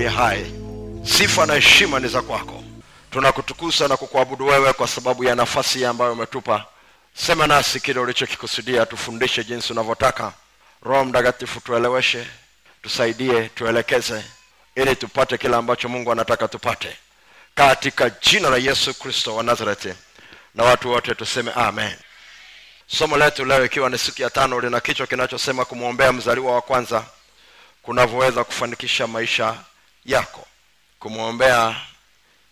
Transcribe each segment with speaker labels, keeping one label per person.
Speaker 1: uliye hai. Sifa na heshima ni za kwako. Tunakutukuza na kukuabudu wewe kwa sababu ya nafasi ambayo umetupa. Sema nasi kile ulichokikusudia tufundishe jinsi unavyotaka. Roho mtakatifu tueleweshe tusaidie tuelekeze ili tupate kile ambacho mungu anataka tupate. Katika jina la yesu kristo wa nazareti na watu wote tuseme amen. Somo letu leo ikiwa ni siku ya tano lina kichwa kinachosema kumwombea mzaliwa wa kwanza kunavyoweza kufanikisha maisha yako kumwombea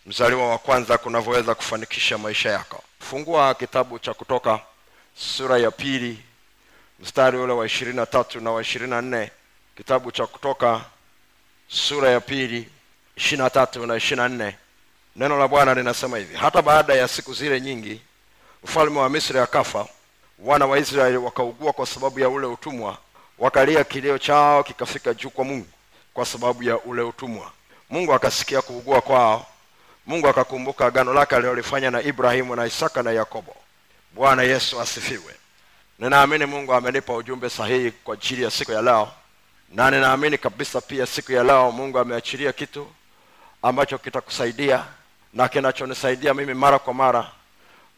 Speaker 1: mzaliwa wa kwanza kunavyoweza kufanikisha maisha yako. Fungua kitabu cha kutoka sura ya pili mstari ule wa ishirini na tatu na wa ishirini na nne. Kitabu cha kutoka sura ya pili ishiri na tatu na ishiri na nne. Neno la bwana linasema hivi hata baada ya siku zile nyingi mfalme wa misri akafa wana wa israeli wakaugua kwa sababu ya ule utumwa wakalia kilio chao kikafika juu kwa mungu kwa sababu ya ule utumwa. Mungu akasikia kuugua kwao. Mungu akakumbuka agano lake alilolifanya na ibrahimu na isaka na yakobo. Bwana yesu asifiwe. Ninaamini mungu amenipa ujumbe sahihi kwa ajili ya siku ya leo. Na ninaamini kabisa pia siku ya leo mungu ameachilia kitu ambacho kitakusaidia na kinachonisaidia mimi mara kwa mara.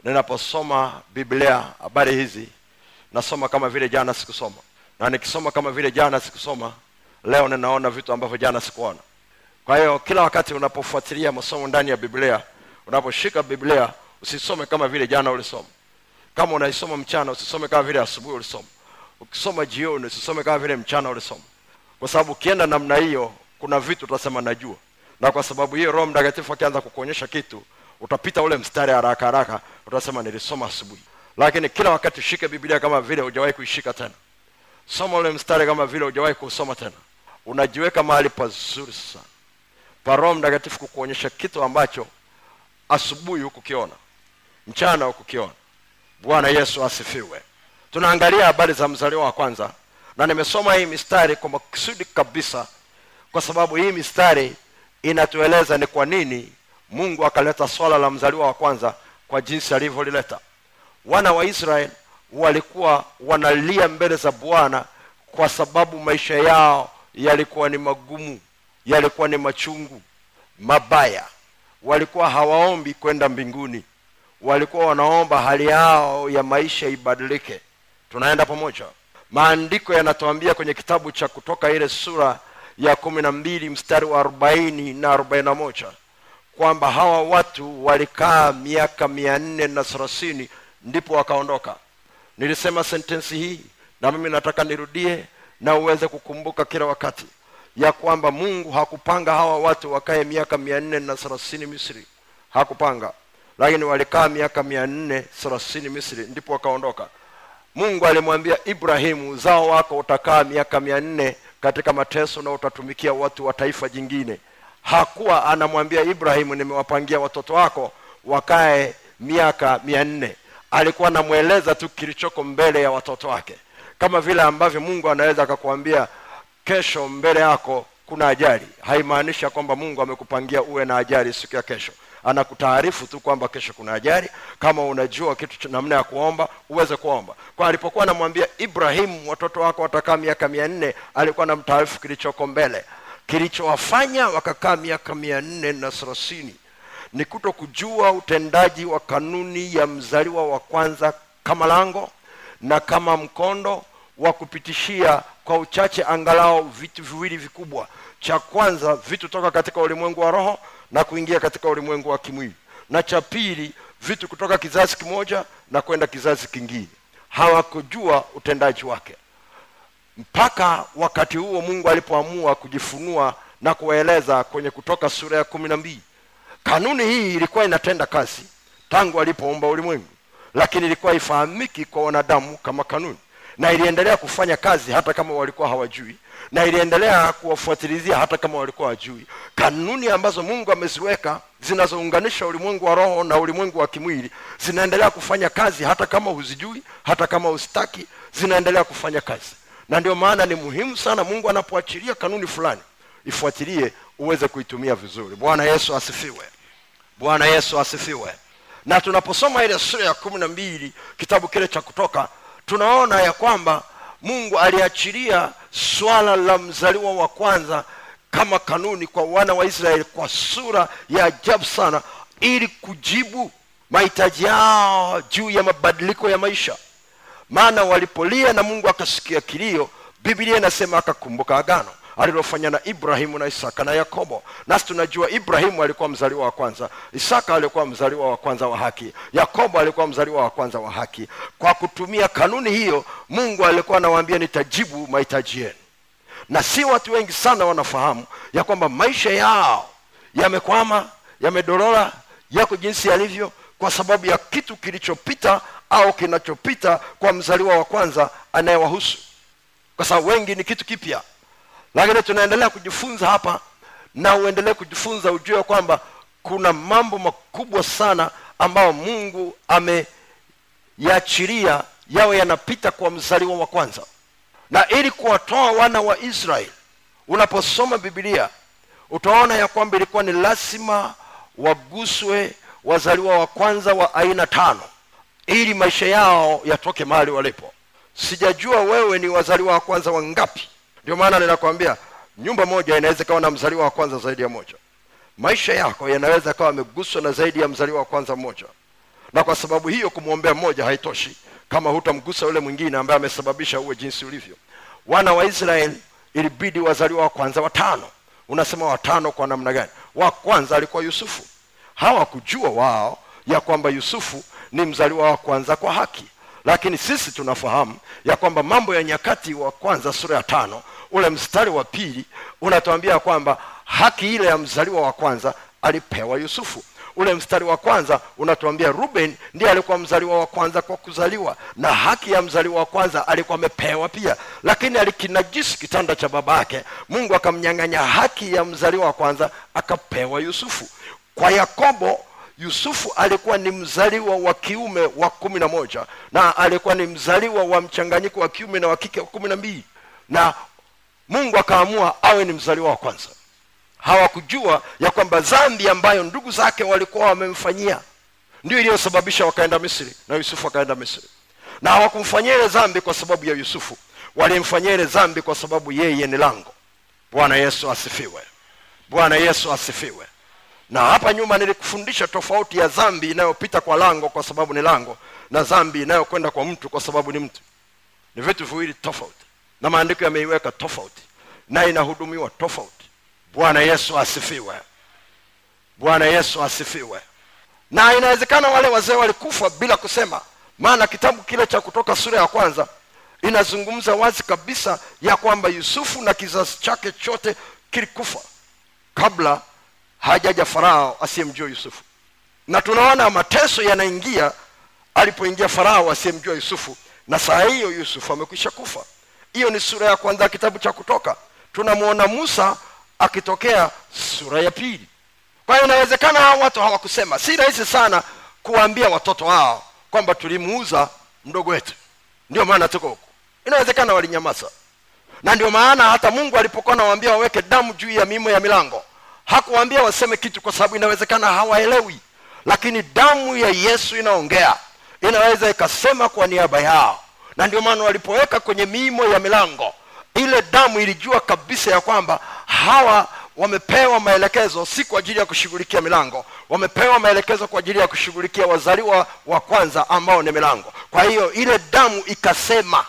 Speaker 1: Ninaposoma biblia habari hizi nasoma kama vile jana sikusoma. Na nikisoma kama vile jana sikusoma leo ninaona vitu ambavyo jana sikuona. Kwa hiyo kila wakati unapofuatilia masomo ndani ya biblia unaposhika biblia usisome kama vile jana ulisoma. Kama unaisoma mchana usisome kama vile asubuhi ulisoma. Ukisoma jioni usisome kama vile mchana ulisoma. Kwa sababu ukienda namna hiyo kuna vitu utasema najua. Na kwa sababu hiyo roho mtakatifu akianza kukuonyesha kitu utapita ule mstari haraka haraka utasema nilisoma asubuhi. Lakini kila wakati ushike biblia kama vile hujawahi kuishika tena. Soma ule mstari kama vile hujawahi kusoma tena unajiweka mahali pazuri sana. Pa roho mtakatifu kukuonyesha kitu ambacho asubuhi hukukiona mchana hukukiona. Bwana yesu asifiwe. Tunaangalia habari za mzaliwa wa kwanza na nimesoma hii mistari kwa makusudi kabisa kwa sababu hii mistari inatueleza ni kwa nini mungu akaleta swala la mzaliwa wa kwanza kwa jinsi alivyolileta. Wana wa israel walikuwa wanalia mbele za bwana kwa sababu maisha yao yalikuwa ni magumu yalikuwa ni machungu mabaya. Walikuwa hawaombi kwenda mbinguni. Walikuwa wanaomba hali yao ya maisha ibadilike. Tunaenda pamoja. Maandiko yanatuambia kwenye kitabu cha kutoka ile sura ya kumi na mbili mstari wa arobaini na arobaini na moja kwamba hawa watu walikaa miaka mia nne na thelathini ndipo wakaondoka. Nilisema sentensi hii na mimi nataka nirudie na uweze kukumbuka kila wakati ya kwamba mungu hakupanga hawa watu wakae miaka mia nne na thelathini misri. Hakupanga. Lakini walikaa miaka mia nne thelathini misri ndipo wakaondoka. Mungu alimwambia ibrahimu uzao wako utakaa miaka mia nne katika mateso na utatumikia watu wa taifa jingine. Hakuwa anamwambia ibrahimu nimewapangia watoto wako wakae miaka mia nne. Alikuwa anamweleza tu kilichoko mbele ya watoto wake kama vile ambavyo mungu anaweza akakuambia kesho mbele yako kuna ajali. Haimaanishi kwamba mungu amekupangia uwe na ajali siku ya kesho. Anakutaarifu tu kwamba kesho kuna ajali. Kama unajua kitu namna ya kuomba uweze kuomba. Kwa alipokuwa anamwambia ibrahimu watoto wako watakaa miaka mia nne alikuwa na mtaarifu kilichoko mbele. Kilichowafanya wakakaa miaka mia nne na thelathini ni kuto kujua utendaji wa kanuni ya mzaliwa wa kwanza kama lango na kama mkondo wa kupitishia kwa uchache angalau vitu viwili vikubwa. Cha kwanza vitu toka katika ulimwengu wa roho na kuingia katika ulimwengu wa kimwili. Na cha pili vitu kutoka kizazi kimoja na kwenda kizazi kingine. Hawakujua utendaji wake. Mpaka wakati huo mungu alipoamua kujifunua na kuwaeleza kwenye kutoka sura ya kumi na mbili. Kanuni hii ilikuwa inatenda kazi tangu alipoumba ulimwengu. Lakini ilikuwa ifahamiki kwa wanadamu kama kanuni na iliendelea kufanya kazi hata kama walikuwa hawajui na iliendelea kuwafuatilizia hata kama walikuwa hawajui. Kanuni ambazo mungu ameziweka zinazounganisha ulimwengu wa roho na ulimwengu wa kimwili zinaendelea kufanya kazi hata kama huzijui hata kama huzitaki zinaendelea kufanya kazi. Na ndio maana ni muhimu sana mungu anapoachilia kanuni fulani ifuatilie uweze kuitumia vizuri. Bwana yesu asifiwe. Bwana yesu asifiwe. Na tunaposoma ile sura ya kumi na mbili kitabu kile cha kutoka tunaona ya kwamba mungu aliachilia swala la mzaliwa wa kwanza kama kanuni kwa wana wa israeli kwa sura ya ajabu sana ili kujibu mahitaji yao juu ya mabadiliko ya maisha. Maana walipolia na mungu akasikia kilio biblia inasema akakumbuka agano alilofanya na ibrahimu na isaka na yakobo. Nasi tunajua ibrahimu alikuwa mzaliwa wa kwanza isaka alikuwa mzaliwa wa kwanza wa haki yakobo alikuwa mzaliwa wa kwanza wa haki. Kwa kutumia kanuni hiyo mungu alikuwa anawaambia nitajibu mahitaji yenu. Na si watu wengi sana wanafahamu ya kwamba maisha yao yamekwama yamedorora yako jinsi yalivyo kwa sababu ya kitu kilichopita au kinachopita kwa mzaliwa wa kwanza anayewahusu. Kwa sababu wengi ni kitu kipya lakini tunaendelea kujifunza hapa na uendelee kujifunza ujue kwamba kuna mambo makubwa sana ambayo mungu ameyaachilia yawe yanapita kwa mzaliwa wa kwanza. Na ili kuwatoa wana wa israeli unaposoma bibilia utaona ya kwamba ilikuwa ni lazima waguswe wazaliwa wa kwanza wa aina tano ili maisha yao yatoke mahali walipo. Sijajua wewe ni wazaliwa wa kwanza wangapi ndio maana ninakwambia nyumba moja inaweza ikawa na mzaliwa wa kwanza zaidi ya moja. Maisha yako yanaweza kawa ameguswa na zaidi ya mzaliwa wa kwanza mmoja. Na kwa sababu hiyo kumwombea mmoja haitoshi kama hutamgusa yule mwingine ambaye amesababisha uwe jinsi ulivyo. Wana wa israeli ilibidi wazaliwa wa kwanza watano. Unasema watano kwa namna gani? Wa kwanza alikuwa yusufu. Hawakujua wao ya kwamba yusufu ni mzaliwa wa kwanza kwa haki lakini sisi tunafahamu ya kwamba mambo ya nyakati wa kwanza sura ya tano ule mstari wa pili unatuambia kwamba haki ile ya mzaliwa wa kwanza alipewa yusufu. Ule mstari wa kwanza unatuambia ruben ndiye alikuwa mzaliwa wa kwanza kwa kuzaliwa na haki ya mzaliwa wa kwanza alikuwa amepewa pia. Lakini alikinajisi kitanda cha baba yake mungu akamnyang'anya haki ya mzaliwa wa kwanza akapewa yusufu. Kwa yakobo yusufu alikuwa ni mzaliwa wa kiume wa kumi na moja na alikuwa ni mzaliwa wa mchanganyiko wa kiume na wa kike wa kumi na mbili. Na mungu akaamua awe ni mzaliwa wa kwanza. Hawakujua ya kwamba dhambi ambayo ndugu zake walikuwa wamemfanyia ndio iliyosababisha wakaenda misri na yusufu akaenda misri. Na hawakumfanyia ile dhambi kwa sababu ya yusufu walimfanyia ile dhambi kwa sababu yeye ni lango. Bwana yesu asifiwe. Bwana yesu asifiwe na hapa nyuma nilikufundisha tofauti ya dhambi inayopita kwa lango kwa sababu ni lango na dhambi inayokwenda kwa mtu kwa sababu ni mtu. Ni vitu viwili tofauti. Na maandiko yameiweka tofauti na inahudumiwa tofauti. Bwana yesu asifiwe. Bwana yesu asifiwe. Na inawezekana wale wazee walikufa bila kusema maana kitabu kile cha kutoka sura ya kwanza inazungumza wazi kabisa ya kwamba yusufu na kizazi chake chote kilikufa kabla hajaja farao asiyemjua yusufu. Na tunaona mateso yanaingia alipoingia farao asiyemjua yusufu na saa hiyo yusufu amekwisha kufa. Hiyo ni sura ya kwanza ya kitabu cha kutoka. Tunamwona musa akitokea sura ya pili. Kwa hiyo inawezekana hao watu hawakusema. Si rahisi sana kuwaambia watoto wao kwamba tulimuuza mdogo wetu. Ndio maana tuko huku. Inawezekana walinyamaza. Na ndio maana hata mungu alipokuwa nawaambia waweke damu juu ya mimo ya milango hakuwaambia waseme kitu kwa sababu inawezekana hawaelewi. Lakini damu ya yesu inaongea. Inaweza ikasema kwa niaba yao. Na ndio maana walipoweka kwenye miimo ya milango ile damu ilijua kabisa ya kwamba hawa wamepewa maelekezo si kwa ajili ya kushughulikia milango. Wamepewa maelekezo kwa ajili ya kushughulikia wazaliwa wa kwanza ambao ni milango. Kwa hiyo ile damu ikasema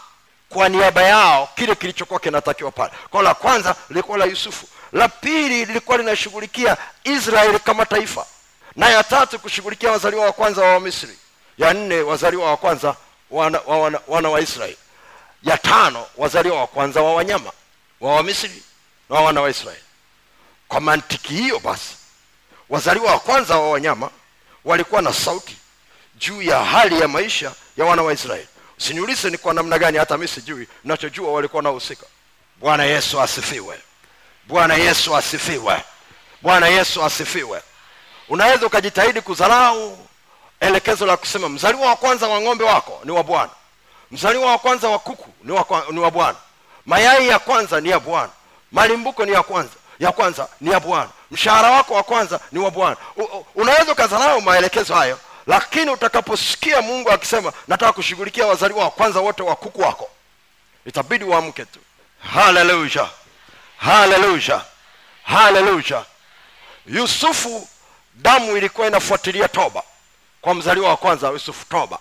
Speaker 1: kwa niaba yao kile kilichokuwa kinatakiwa pale. Kwa la kwanza lilikuwa la yusufu la pili lilikuwa linashughulikia israeli kama taifa na ya tatu kushughulikia wazaliwa wa kwanza wa wamisri ya nne wazaliwa wa kwanza wana wa, wana, wana wa israeli ya tano wazaliwa wa kwanza wa wanyama wa wamisri na wana wa israeli. Kwa mantiki hiyo basi wazaliwa wa kwanza wa wanyama walikuwa na sauti juu ya hali ya maisha ya wana wa israeli. Usiniulize ni kwa namna gani hata mi sijui nachojua walikuwa na nahusika bwana yesu asifiwe bwana yesu asifiwe. Bwana yesu asifiwe. Unaweza ukajitahidi kudharau elekezo la kusema mzaliwa wa kwanza wa ng'ombe wako ni wa bwana. Mzaliwa wa kwanza wa kuku ni wa, ni wa bwana. Mayai ya kwanza ni ya bwana. Malimbuko ni ya kwanza ya kwanza ni ya bwana. Mshahara wako wa kwanza ni wa bwana. Unaweza ukadharau maelekezo hayo lakini utakaposikia mungu akisema nataka kushughulikia wazaliwa wa kwanza wote wa kuku wako itabidi uamke tu. Haleluya haleluya haleluya yusufu damu ilikuwa inafuatilia toba. Kwa mzaliwa wa kwanza yusufu toba.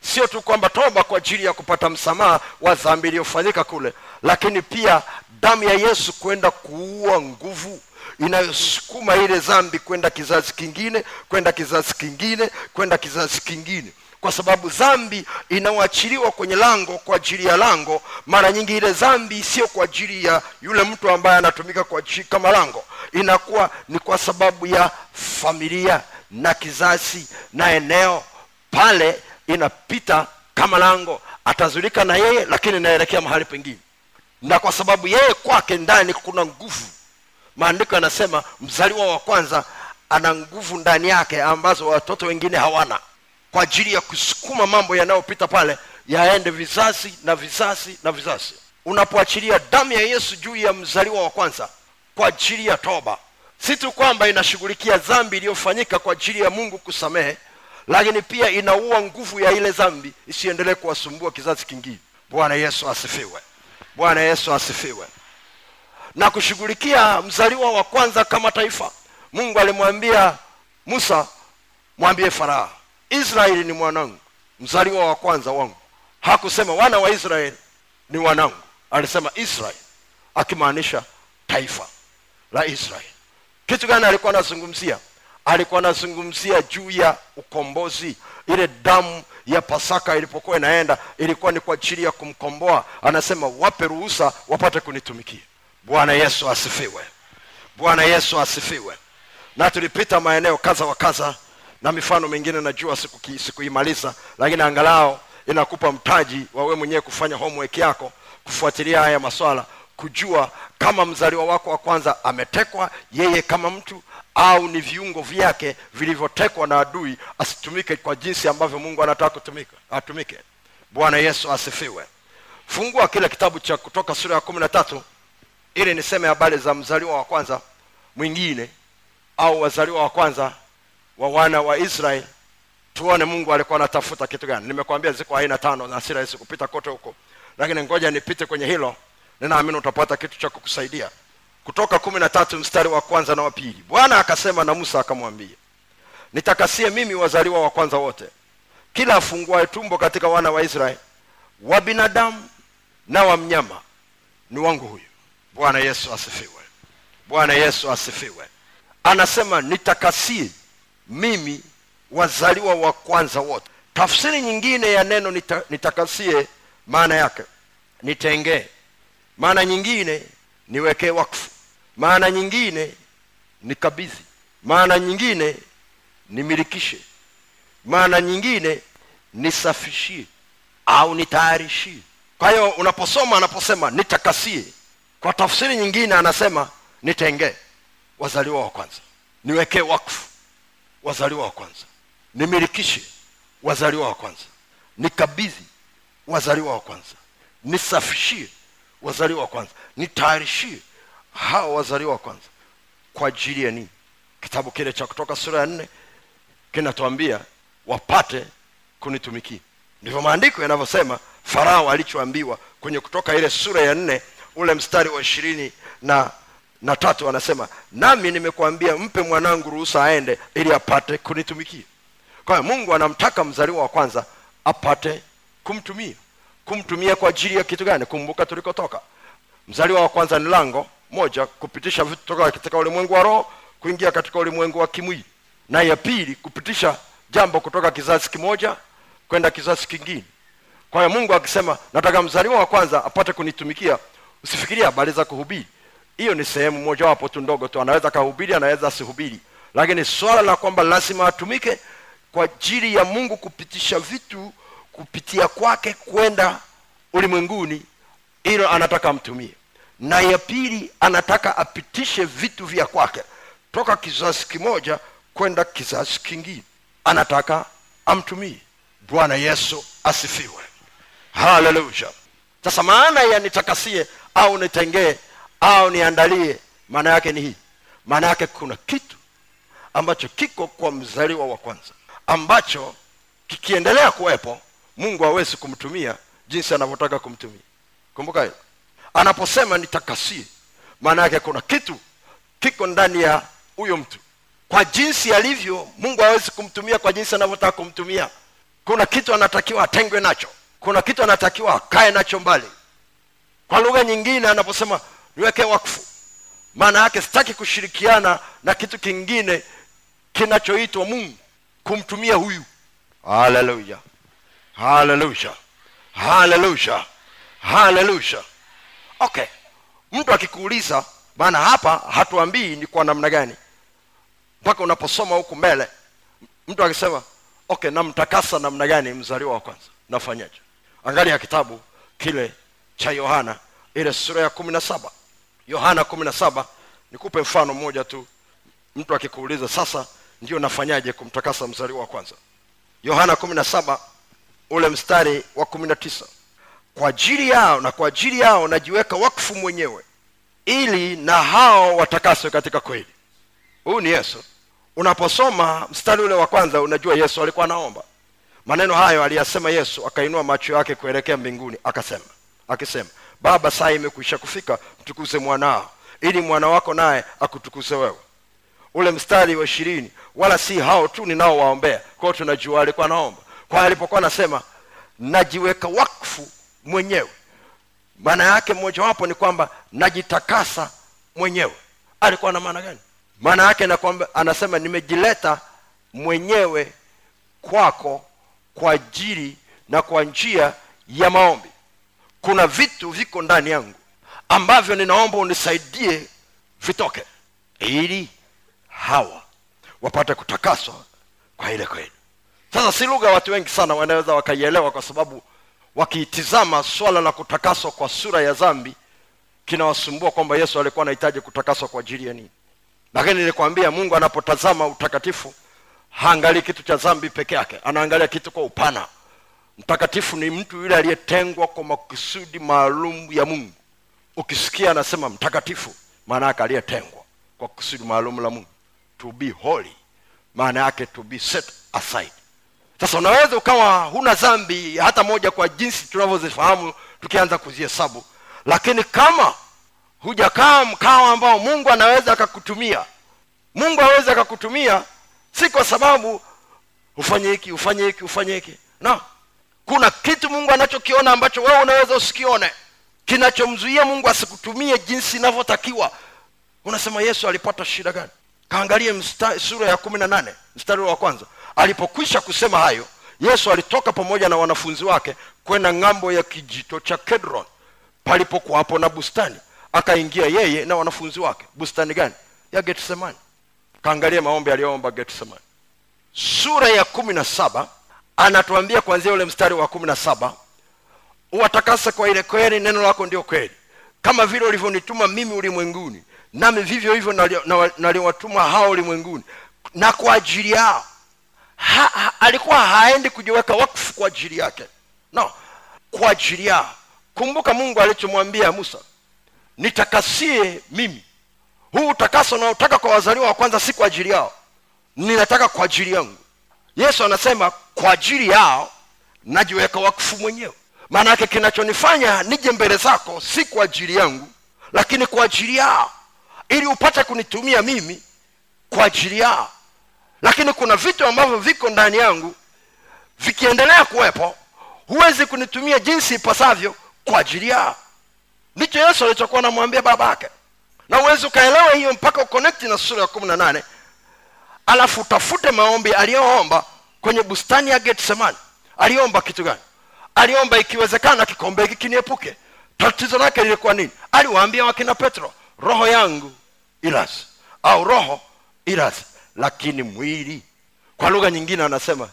Speaker 1: Sio tu kwamba toba kwa ajili ya kupata msamaha wa dhambi iliyofanyika kule lakini pia damu ya yesu kwenda kuua nguvu inayosukuma ile dhambi kwenda kizazi kingine kwenda kizazi kingine kwenda kizazi kingine kwa sababu dhambi inaoachiliwa kwenye lango kwa ajili ya lango. Mara nyingi ile dhambi sio kwa ajili ya yule mtu ambaye anatumika kwa ajili kama lango. Inakuwa ni kwa sababu ya familia na kizazi na eneo. Pale inapita kama lango. Atazulika na yeye lakini inaelekea mahali pengine. Na kwa sababu yeye kwake ndani kuna nguvu. Maandiko yanasema mzaliwa wa kwanza ana nguvu ndani yake ambazo watoto wengine hawana kwa ajili ya kusukuma mambo yanayopita pale yaende vizazi na vizazi na vizazi. Unapoachilia damu ya yesu juu ya mzaliwa wa kwanza kwa ajili ya toba. Si tu kwamba inashughulikia dhambi iliyofanyika kwa ajili ya mungu kusamehe lakini pia inaua nguvu ya ile dhambi isiendelee kuwasumbua kizazi kingine. Bwana yesu asifiwe. Bwana yesu asifiwe. Na kushughulikia mzaliwa wa kwanza kama taifa mungu alimwambia musa mwambie farao israeli ni mwanangu. Mzaliwa wa kwanza wangu. Hakusema wana wa israeli ni wanangu. Alisema israeli akimaanisha taifa la israeli. Kitu gani alikuwa anazungumzia? Alikuwa anazungumzia juu ya ukombozi. Ile damu ya pasaka ilipokuwa inaenda ilikuwa ni kwa ajili ya kumkomboa. Anasema wape ruhusa wapate kunitumikia. Bwana yesu asifiwe. Bwana yesu asifiwe. Na tulipita maeneo kaza wa kadha na mifano mingine najua sikuimaliza sikuimaliza lakini angalau inakupa mtaji wa wewe mwenyewe kufanya homework yako kufuatilia haya maswala kujua kama mzaliwa wako wa kwanza ametekwa yeye kama mtu au ni viungo vyake vilivyotekwa na adui asitumike kwa jinsi ambavyo mungu anataka atumike. Bwana yesu asifiwe. Fungua kile kitabu cha kutoka sura ya kumi na tatu ili niseme habari za mzaliwa wa kwanza mwingine au wazaliwa wa kwanza wa wana wa israeli tuone mungu alikuwa anatafuta kitu gani. Nimekwambia ziko aina tano na si rahisi kupita kote huko. Lakini ngoja nipite kwenye hilo ninaamini utapata kitu cha kukusaidia. Kutoka kumi na tatu mstari wa kwanza na wa pili bwana akasema na musa akamwambia nitakasie mimi wazaliwa wa kwanza wote. Kila afunguaye tumbo katika wana wa israeli wa binadamu na wa mnyama ni wangu huyu. Bwana yesu asifiwe. Bwana yesu asifiwe. Anasema nitakasie mimi wazaliwa wa kwanza wote. Tafsiri nyingine ya neno nita, nitakasie maana yake nitengee. Maana nyingine niwekee wakfu. Maana nyingine nikabidhi. Maana nyingine nimilikishe. Maana nyingine nisafishie au nitayarishie. Kwa hiyo unaposoma anaposema nitakasie kwa tafsiri nyingine anasema nitengee wazaliwa wa kwanza. Niwekee wakfu wazaliwa wa kwanza. Nimilikishe wazaliwa wa kwanza. Nikabidhi wazaliwa wa kwanza. Nisafishie wazaliwa wa kwanza. Nitayarishie hawa wazaliwa wa kwanza. Kwa ajili ya nini? Kitabu kile cha kutoka sura ya nne kinatuambia wapate kunitumikia. Ndivyo maandiko yanavyosema farao alichoambiwa kwenye kutoka ile sura ya nne ule mstari wa ishirini na na tatu anasema nami nimekuambia mpe mwanangu ruhusa aende ili apate kunitumikia. Kwa hiyo mungu anamtaka mzaliwa wa kwanza apate kumtumia. Kumtumia kwa ajili ya kitu gani? Kumbuka tulikotoka. Mzaliwa wa kwanza ni lango moja kupitisha vitu toka katika ulimwengu wa roho kuingia katika ulimwengu wa kimwili. Na ya pili kupitisha jambo kutoka kizazi kimoja kwenda kizazi kingine. Kwa hiyo mungu akisema nataka mzaliwa wa kwanza apate kunitumikia usifikiria habari za kuhubiri hiyo ni sehemu moja wapo tu ndogo tu. Anaweza akahubiri anaweza asihubiri. Lakini swala la kwamba lazima atumike kwa ajili ya mungu kupitisha vitu kupitia kwake kwenda ulimwenguni hilo anataka amtumie. Na ya pili anataka apitishe vitu vya kwake. Toka kizazi kimoja kwenda kizazi kingine. Anataka amtumie. Bwana yesu asifiwe. Haleluya sasa maana ya nitakasie au nitengee au niandalie maana yake ni hii. Maana yake kuna kitu ambacho kiko kwa mzaliwa wa kwanza ambacho kikiendelea kuwepo mungu hawezi kumtumia jinsi anavyotaka kumtumia. Kumbuka hilo. Anaposema nitakasie maana yake kuna kitu kiko ndani ya huyo mtu. Kwa jinsi alivyo mungu hawezi kumtumia kwa jinsi anavyotaka kumtumia. Kuna kitu anatakiwa atengwe nacho. Kuna kitu anatakiwa akae nacho mbali. Kwa lugha nyingine anaposema niweke wakfu. Maana yake sitaki kushirikiana na kitu kingine kinachoitwa mungu kumtumia huyu. Haleluya haleluya haleluya haleluya okay. Mtu akikuuliza maana hapa hatuambii ni kwa namna gani. Mpaka unaposoma huku mbele mtu akisema okay namtakasa namna gani mzaliwa wa kwanza? Nafanyaje? Angalia kitabu kile cha yohana ile sura ya kumi na saba yohana kumi na saba nikupe mfano mmoja tu. Mtu akikuuliza sasa ndio nafanyaje kumtakasa mzaliwa wa kwanza? Yohana kumi na saba ule mstari wa kumi na tisa. Kwa ajili yao na kwa ajili yao najiweka wakfu mwenyewe ili na hao watakaswe katika kweli. Huyu ni yesu. Unaposoma mstari ule wa kwanza unajua yesu alikuwa anaomba. Maneno hayo aliyasema yesu akainua macho yake kuelekea mbinguni akasema akisema baba saa imekwisha kufika mtukuze mwanao ili mwana wako naye akutukuze wewe. Ule mstari wa ishirini wala si hao tu ninaowaombea. Kwao tunajua alikuwa naomba kwa alipokuwa anasema najiweka wakfu mwenyewe. Maana yake mmojawapo ni kwamba najitakasa mwenyewe. Alikuwa na maana gani? Maana yake na kwamba anasema nimejileta mwenyewe kwako kwa ajili na kwa njia ya maombi kuna vitu viko ndani yangu ambavyo ninaomba unisaidie vitoke ili hawa wapate kutakaswa kwa ile kweli. Sasa si lugha watu wengi sana wanaweza wakaielewa kwa sababu wakiitizama swala la kutakaswa kwa sura ya zambi kinawasumbua kwamba yesu alikuwa anahitaji kutakaswa kwa ajili ya nini. Lakini nilikwambia mungu anapotazama utakatifu haangalii kitu cha zambi peke yake anaangalia kitu kwa upana mtakatifu ni mtu yule aliyetengwa kwa makusudi maalum ya mungu. Ukisikia anasema mtakatifu maana yake aliyetengwa kwa kusudi maalum la mungu. To be holy maana yake to be set aside. Sasa unaweza ukawa huna dhambi hata moja kwa jinsi tunavyozifahamu tukianza kuzihesabu. Lakini kama hujakaa mkao ambao mungu anaweza akakutumia mungu anaweza akakutumia si kwa sababu ufanye hiki ufanye hiki ufanye hiki no kuna kitu mungu anachokiona ambacho wewe unaweza usikione. Kinachomzuia mungu asikutumie jinsi inavyotakiwa. Unasema yesu alipata shida gani? Kaangalie sura ya kumi na nane mstari wa kwanza. Alipokwisha kusema hayo yesu alitoka pamoja na wanafunzi wake kwenda ng'ambo ya kijito cha kedron palipokuwapo na bustani. Akaingia yeye na wanafunzi wake. Bustani gani? Ya getsemani. Kaangalie maombi aliyoomba getsemani. Sura ya kumi na saba anatuambia kuanzia ule mstari wa kumi na saba uwatakase kwa ile kweli neno lako ndio kweli. Kama vile ulivyonituma mimi ulimwenguni nami vivyo hivyo naliwatuma nali hao ulimwenguni. Na kwa ajili yao. Ha, ha, alikuwa haendi kujiweka wakfu kwa ajili yake. No kwa ajili yao. Kumbuka mungu alichomwambia musa nitakasie mimi. Huu utakaso unaotaka kwa wazaliwa wa kwanza si kwa ajili yao. Ninataka kwa ajili yangu. Yesu anasema kwa ajili yao najiweka wakfu mwenyewe. Maana yake kinachonifanya nije mbele zako si kwa ajili yangu lakini kwa ajili yao. Ili upate kunitumia mimi kwa ajili yao. Lakini kuna vitu ambavyo viko ndani yangu vikiendelea kuwepo huwezi kunitumia jinsi ipasavyo kwa ajili yao. Ndicho yesu alichokuwa anamwambia baba yake. Na uwezi ukaelewa hiyo mpaka ukonekti na sura ya kumi na nane. Alafu utafute maombi aliyoomba kwenye bustani ya getsemani aliomba kitu gani? Aliomba ikiwezekana kikombe hiki kiniepuke. Tatizo lake lilikuwa nini? Aliwaambia wakina petro roho yangu ilazi au roho ilazi lakini mwili kwa lugha nyingine anasema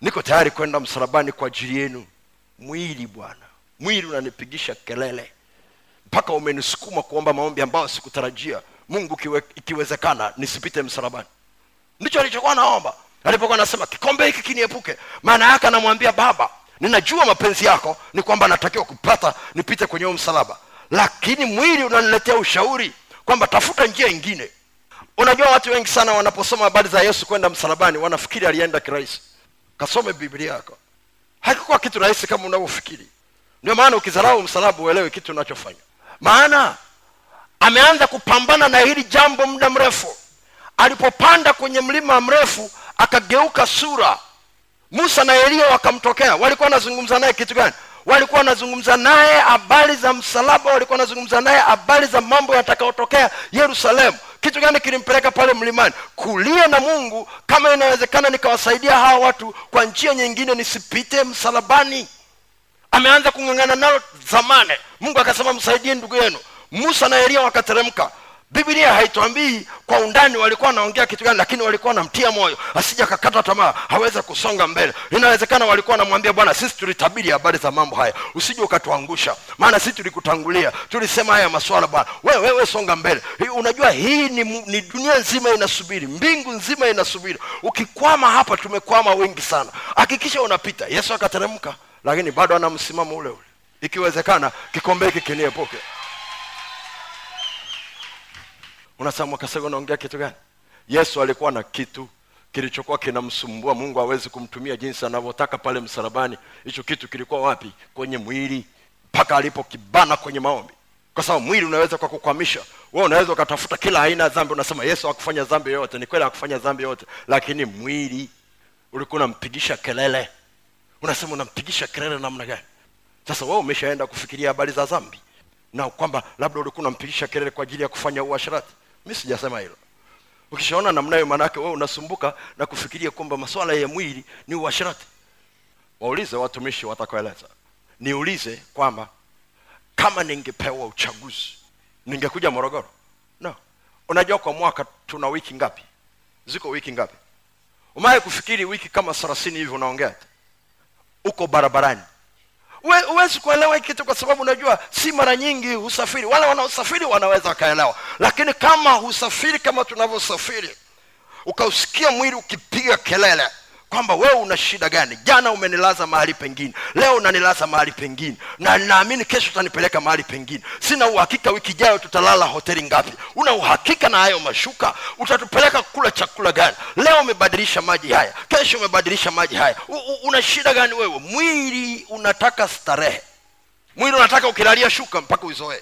Speaker 1: niko tayari kwenda msalabani kwa ajili yenu. Mwili bwana mwili unanipigisha kelele. Mpaka umenisukuma kuomba maombi ambayo sikutarajia. Mungu kiwe, ikiwezekana nisipite msalabani. Ndicho alichokuwa naomba alipokuwa anasema kikombe hiki kiniepuke maana yake anamwambia baba ninajua mapenzi yako ni kwamba natakiwa kupata nipite kwenye huo msalaba lakini mwili unaniletea ushauri kwamba tafuta njia ingine. Unajua watu wengi sana wanaposoma habari za yesu kwenda msalabani wanafikiri alienda kirahisi. Kasome biblia yako. Hakikuwa kitu rahisi kama unavyofikiri. Ndio maana ukizarau msalaba uelewe kitu unachofanya. Maana ameanza kupambana na hili jambo muda mrefu. Alipopanda kwenye mlima mrefu akageuka sura. Musa na eliya wakamtokea. Walikuwa wanazungumza naye kitu gani? Walikuwa wanazungumza naye habari za msalaba walikuwa wanazungumza naye habari za mambo yatakayotokea yerusalemu. Kitu gani kilimpeleka pale mlimani? Kulia na mungu kama inawezekana nikawasaidia hawa watu kwa njia nyingine nisipite msalabani. Ameanza kung'ang'ana nalo zamane mungu akasema msaidie ndugu yenu. Musa na eliya wakateremka biblia haituambii kwa undani walikuwa wanaongea kitu gani lakini walikuwa wanamtia moyo. Asija akakata tamaa haweze kusonga mbele. Inawezekana walikuwa wanamwambia bwana sisi tulitabiri habari za mambo haya. Usije ukatuangusha. Maana sisi tulikutangulia tulisema haya maswala bwana wewe wewe songa mbele. Hii, unajua hii ni, ni dunia nzima inasubiri. Mbingu nzima inasubiri. Ukikwama hapa tumekwama wengi sana. Hakikisha unapita. Yesu akateremka lakini bado ana msimamo ule ule. Ikiwezekana kikombe hiki kiniepuke unasema mwakasego unaongea kitu gani? Yesu alikuwa na kitu kilichokuwa kinamsumbua. Mungu hawezi kumtumia jinsi anavyotaka pale msalabani. Hicho kitu kilikuwa wapi? Kwenye mwili mpaka alipokibana kwenye maombi. Kwa sababu mwili unaweza kwa kukwamisha we unaweza ukatafuta kila aina ya dhambi unasema yesu hakufanya dhambi yoyote. Ni kweli hakufanya dhambi yoyote. Lakini mwili ulikuwa unampigisha kelele. Unasema unampigisha kelele namna gani? Sasa wewe umeshaenda kufikiria habari za dhambi. Na kwamba labda ulikuwa unampigisha kelele kwa ajili ya kufanya uasharati mi sijasema hilo. Ukishaona namna hiyo maanaake wewe unasumbuka na kufikiria kwamba masuala ya mwili ni uasharati waulize watumishi watakueleza niulize kwamba kama ningepewa uchaguzi ningekuja morogoro? No. Unajua kwa mwaka tuna wiki ngapi? Ziko wiki ngapi? Umaye kufikiri wiki kama thelathini hivi unaongea? Uko barabarani huwezi kuelewa kitu kwa sababu unajua si mara nyingi husafiri. Wale wanaosafiri wanaweza wakaelewa. Lakini kama husafiri kama tunavyosafiri ukausikia mwili ukipiga kelele kwamba wewe una shida gani? Jana umenilaza mahali pengine leo unanilaza mahali pengine na ninaamini kesho utanipeleka mahali pengine. Sina uhakika wiki ijayo tutalala hoteli ngapi. Una uhakika na hayo mashuka? Utatupeleka kula chakula gani? Leo umebadilisha maji haya kesho umebadilisha maji haya. U, u, una shida gani wewe? Mwili unataka starehe. Mwili unataka ukilalia shuka mpaka uizoee.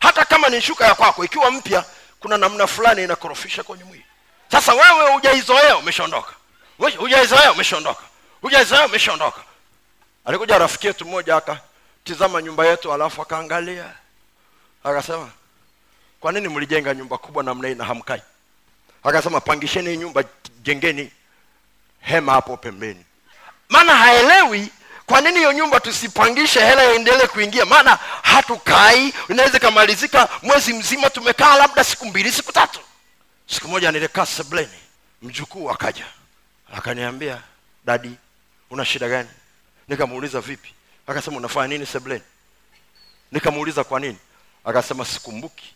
Speaker 1: Hata kama ni shuka ya kwako ikiwa mpya kuna namna fulani inakorofisha kwenye mwili. Sasa wewe hujaizoea umeshaondoka Hujaizoea umeshaondoka hujaizoea umeshaondoka alikuja rafiki yetu mmoja akatizama nyumba yetu alafu akaangalia. Akasema kwa nini mlijenga nyumba kubwa namna hii na hamkai? Akasema pangisheni nyumba jengeni hema hapo pembeni. Maana haelewi kwa nini hiyo nyumba tusipangishe hela iendelee kuingia. Maana hatukai inaweza ikamalizika mwezi mzima tumekaa labda siku mbili siku tatu. Siku moja nilikaa sebleni mjukuu akaja akaniambia dadi una shida gani? Nikamuuliza vipi? Akasema unafanya nini sebleni? Nikamuuliza kwa nini? Akasema sikumbuki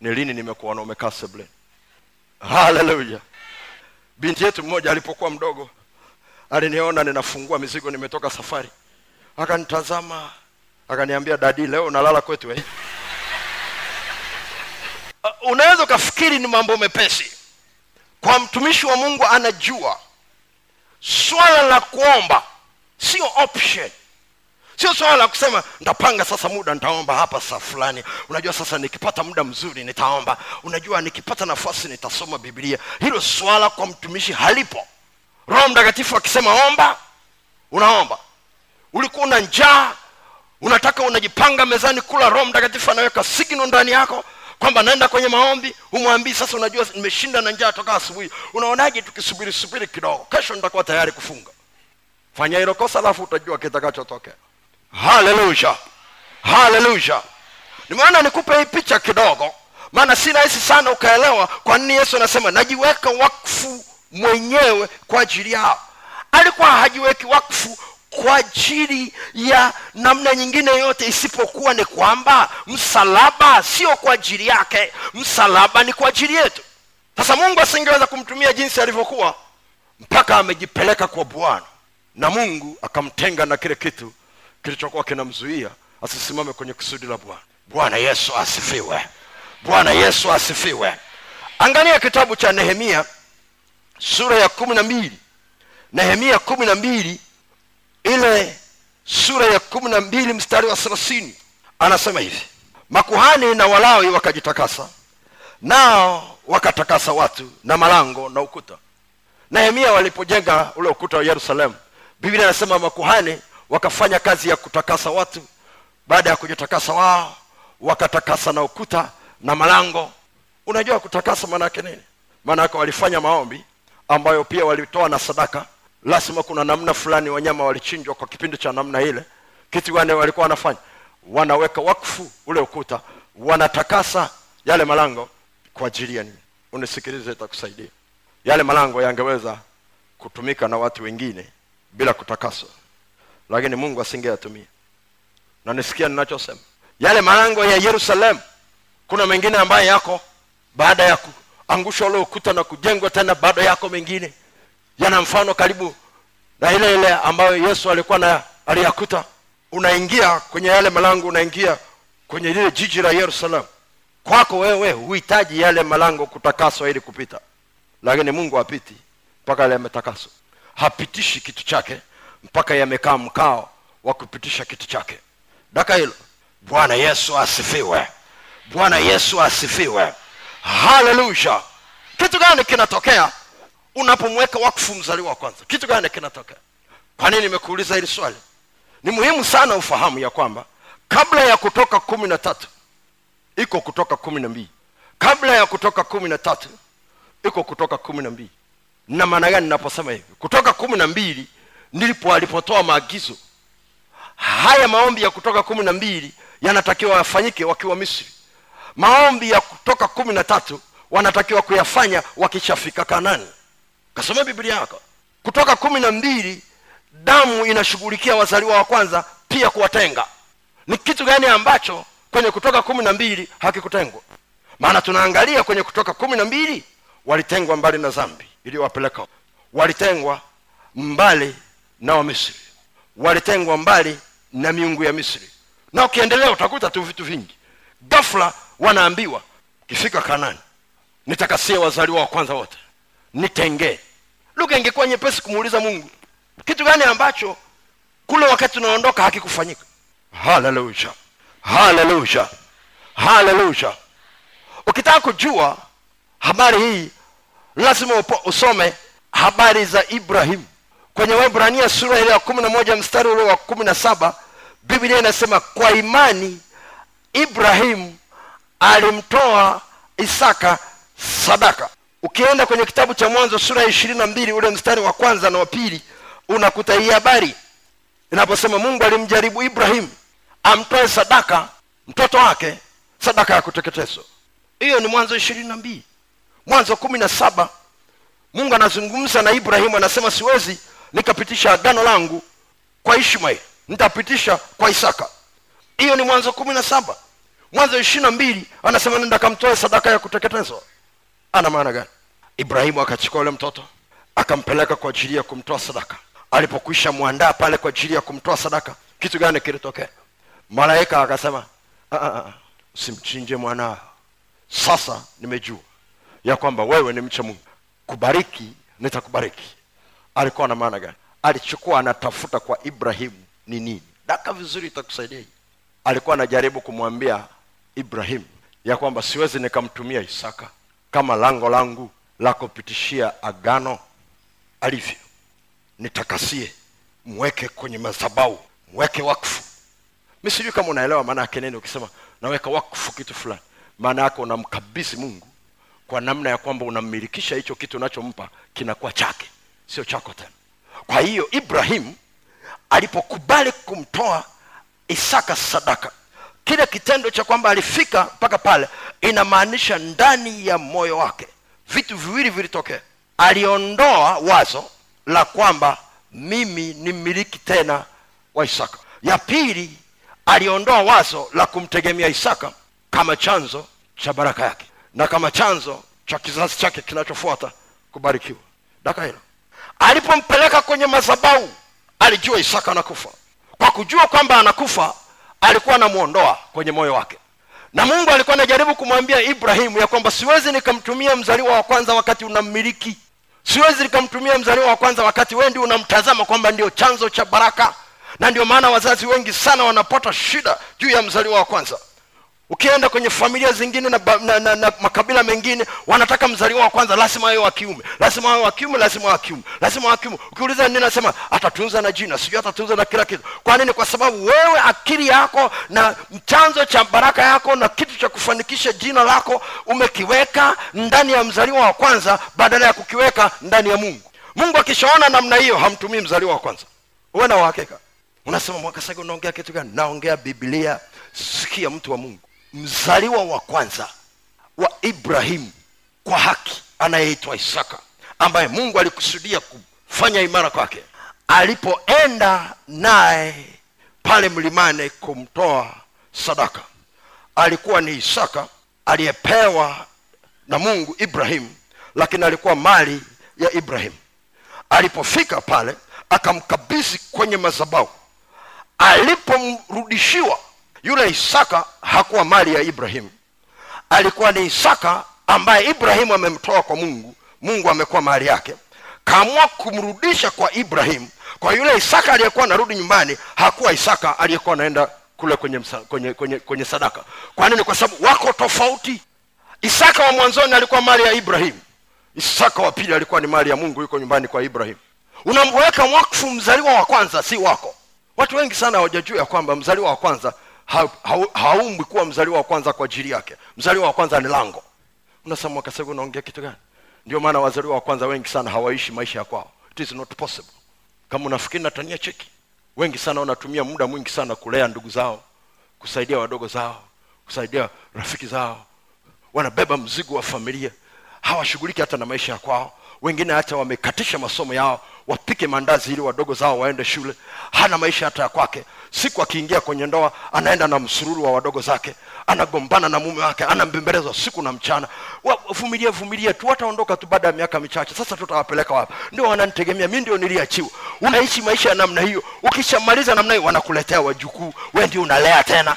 Speaker 1: ni lini nimekuona umekaa sebleni. Haleluya! Binti yetu mmoja alipokuwa mdogo aliniona ninafungua mizigo nimetoka safari. Akanitazama akaniambia dadi leo unalala kwetu eh? Unaweza ukafikiri ni mambo mepesi. Kwa mtumishi wa mungu anajua swala la kuomba sio option. Sio swala la kusema ntapanga sasa muda nitaomba hapa saa fulani. Unajua sasa nikipata muda mzuri nitaomba. Unajua nikipata nafasi nitasoma biblia. Hilo swala kwa mtumishi halipo. Roho mtakatifu akisema omba unaomba. Ulikuwa una njaa unataka unajipanga mezani kula roho mtakatifu anaweka signo ndani yako kwamba naenda kwenye maombi umwambii sasa unajua nimeshinda na njaa toka asubuhi. Unaonaje tukisubiri subiri kidogo? Kesho nitakuwa tayari kufunga. Fanya hilo kosa alafu utajua kitakachotokea. Haleluya! Haleluya! Nimeona nikupe hii picha kidogo maana si rahisi sana ukaelewa kwa nini yesu anasema najiweka wakfu mwenyewe kwa ajili yao. Alikuwa hajiweki wakfu kwa ajili ya namna nyingine yote isipokuwa ni kwamba msalaba sio kwa ajili yake msalaba ni kwa ajili yetu. Sasa mungu asingeweza kumtumia jinsi alivyokuwa mpaka amejipeleka kwa bwana. Na mungu akamtenga na kile kitu kilichokuwa kinamzuia asisimame kwenye kusudi la bwana. Bwana yesu asifiwe. Bwana yesu asifiwe. Angalia kitabu cha nehemia sura ya kumi na mbili. Nehemia kumi na mbili ile sura ya kumi na mbili mstari wa thelathini anasema hivi makuhani na walawi wakajitakasa nao wakatakasa watu na malango na ukuta. Nehemia walipojenga ule ukuta wa yerusalemu biblia anasema makuhani wakafanya kazi ya kutakasa watu. Baada ya kujitakasa wao wakatakasa na ukuta na malango. Unajua kutakasa maana yake nini? Maana yake walifanya maombi ambayo pia walitoa na sadaka lazima kuna namna fulani wanyama walichinjwa kwa kipindi cha namna ile. Kitu gani walikuwa wanafanya? Wanaweka wakfu ule ukuta wanatakasa yale malango kwa ajili ya nini? Unisikilize itakusaidia. Yale malango yangeweza kutumika na watu wengine bila kutakaswa. Lakini mungu asingeyatumia. Na nisikia ninachosema. Yale malango ya yerusalemu kuna mengine ambayo yako baada ya kuangusha ule ukuta na kujengwa tena bado yako mengine yana mfano karibu na ile ile ambayo yesu alikuwa na aliyakuta. Unaingia kwenye yale malango unaingia kwenye lile jiji la yerusalemu. Kwako wewe huhitaji yale malango kutakaswa ili kupita. Lakini mungu hapiti mpaka yale yametakaswa. Hapitishi kitu chake mpaka yamekaa mkao wa kupitisha kitu chake. Daka hilo. Bwana yesu asifiwe. Bwana yesu asifiwe. Haleluya kitu gani kinatokea unapomweka wakfu mzaliwa wa kwanza kitu gani kinatokea? Kwa nini nimekuuliza hili swali? Ni muhimu sana ufahamu ya kwamba kabla ya kutoka kumi na tatu iko kutoka kumi na mbili. Kabla ya kutoka kumi na tatu iko kutoka kumi na mbili. Na maana gani naposema hivi? Kutoka kumi na mbili ndipo alipotoa maagizo. Haya maombi ya kutoka kumi na mbili yanatakiwa yafanyike wakiwa misri. Maombi ya kutoka kumi na tatu wanatakiwa kuyafanya wakishafika kanani kasoma biblia yako. Kutoka kumi na mbili damu inashughulikia wazaliwa wa kwanza pia kuwatenga. Ni kitu gani ambacho kwenye kutoka kumi na mbili hakikutengwa? Maana tunaangalia kwenye kutoka kumi na mbili walitengwa mbali na zambi iliyowapeleka. Walitengwa mbali na wamisri. Walitengwa mbali na miungu ya misri. Na ukiendelea utakuta tu vitu vingi. Ghafla wanaambiwa ukifika kanani nitakasie wazaliwa wa kwanza wote nitengee lugha ingekuwa nyepesi kumuuliza mungu. Kitu gani ambacho kule wakati unaondoka hakikufanyika? Haleluya haleluya haleluya ukitaka kujua habari hii lazima usome habari za ibrahimu. Kwenye waibrania sura ile ya kumi na moja mstari ule wa kumi na saba biblia inasema kwa imani ibrahimu alimtoa isaka sadaka ukienda kwenye kitabu cha mwanzo sura ya ishirini na mbili ule mstari wa kwanza na wa pili unakuta hii habari. Inaposema mungu alimjaribu ibrahim amtoe sadaka mtoto wake sadaka ya kuteketezwa. Hiyo ni mwanzo ishirini na mbili. Mwanzo kumi na saba mungu anazungumza na ibrahimu anasema siwezi nikapitisha agano langu kwa ishmaeli nitapitisha kwa isaka. Hiyo ni mwanzo kumi na saba. Mwanzo ishirini na mbili anasema nenda kamtoe sadaka ya kuteketezwa ana maana gani? Ibrahimu akachukua yule mtoto akampeleka kwa ajili ya kumtoa sadaka. Alipokwisha mwandaa pale kwa ajili ya kumtoa sadaka kitu gani kilitokea? Malaika akasema "Ah, ah, ah, usimchinje mwanao sasa nimejua ya kwamba wewe ni mcha mungu. Kubariki nitakubariki. Alikuwa na maana gani? Alichukua anatafuta kwa ibrahimu ni nini. Daka vizuri itakusaidia. Alikuwa anajaribu kumwambia ibrahimu ya kwamba siwezi nikamtumia isaka kama lango langu la kupitishia agano alivyo. Nitakasie mweke kwenye madhabau mweke wakfu. Mi sijui kama unaelewa maana yake nini ukisema naweka wakfu kitu fulani. Maana yake unamkabidhi mungu kwa namna ya kwamba unammilikisha hicho kitu unachompa kinakuwa chake sio chako tena. Kwa hiyo ibrahimu alipokubali kumtoa isaka sadaka kile kitendo cha kwamba alifika mpaka pale inamaanisha ndani ya moyo wake. Vitu viwili vilitokea aliondoa wazo la kwamba mimi ni mmiliki tena wa isaka. Ya pili aliondoa wazo la kumtegemea isaka kama chanzo cha baraka yake na kama chanzo cha kizazi chake kinachofuata kubarikiwa. Daka hilo. Alipompeleka kwenye madhabahu alijua isaka anakufa. Kwa kujua kwamba anakufa alikuwa anamwondoa kwenye moyo wake na mungu alikuwa anajaribu kumwambia ibrahimu ya kwamba siwezi nikamtumia mzaliwa wa kwanza wakati unammiliki. Siwezi nikamtumia mzaliwa wa kwanza wakati wewe ndio unamtazama kwamba ndio chanzo cha baraka. Na ndio maana wazazi wengi sana wanapata shida juu ya mzaliwa wa kwanza ukienda kwenye familia zingine na, na, na, na makabila mengine wanataka mzaliwa wa kwanza lazima awe wa kiume. Lazima awe wa kiume lazima wa kiume. Lazima wa kiume. Ukiuliza nini nasema atatunza na jina. Sijui atatunza na kila kitu. Kwa nini? Kwa sababu wewe akili yako na chanzo cha baraka yako na kitu cha kufanikisha jina lako umekiweka ndani ya mzaliwa wa kwanza badala ya kukiweka ndani ya mungu. Mungu akishaona namna hiyo hamtumii mzaliwa wa kwanza. Uwe na uhakika. Unasema mwakasage unaongea kitu gani? Naongea biblia. Sikia mtu wa mungu mzaliwa wa kwanza wa ibrahimu kwa haki anayeitwa isaka ambaye mungu alikusudia kufanya imara kwake alipoenda naye pale mlimani kumtoa sadaka. Alikuwa ni isaka aliyepewa na mungu ibrahimu lakini alikuwa mali ya ibrahimu. Alipofika pale akamkabidhi kwenye mazabau alipomrudishiwa yule isaka hakuwa mali ya ibrahimu. Alikuwa ni isaka ambaye ibrahimu amemtoa kwa mungu. Mungu amekuwa mali yake. Kaamua kumrudisha kwa ibrahimu. Kwa yule isaka aliyekuwa anarudi nyumbani hakuwa isaka aliyekuwa anaenda kule kwenye, msa, kwenye, kwenye, kwenye sadaka. Kwa nini? Kwa sababu wako tofauti. Isaka wa mwanzoni alikuwa mali ya ibrahimu. Isaka wa pili alikuwa ni mali ya mungu yuko nyumbani kwa ibrahimu. Unamweka wakfu mzaliwa wa kwanza si wako. Watu wengi sana hawajajua ya kwamba mzaliwa wa kwanza ha, ha, haumbwi kuwa mzaliwa wa kwanza kwa ajili yake. Mzaliwa wa kwanza ni lango. Unasema unaongea kitu gani? Ndio maana wazaliwa wa kwanza wengi sana hawaishi maisha ya kwao. It is not possible. Kama unafikiri natania cheki wengi sana wanatumia muda mwingi sana kulea ndugu zao kusaidia wadogo zao kusaidia rafiki zao. Wanabeba mzigo wa familia. Hawashughuliki hata na maisha ya kwao. Wengine hata wamekatisha masomo yao wapike mandazi ili wadogo zao waende shule. Hana maisha hata ya kwake. Siku akiingia kwenye ndoa anaenda na msururu wa wadogo zake. Anagombana na mume wake anambembeleza siku na mchana. Vumilie vumilie tu wataondoka tu baada ya miaka michache. Sasa tutawapeleka wapi? Ndio wananitegemea mi ndio niliachiwa. Unaishi maisha ya namna hiyo. Ukishamaliza namna hiyo wanakuletea wajukuu. We ndio unalea tena.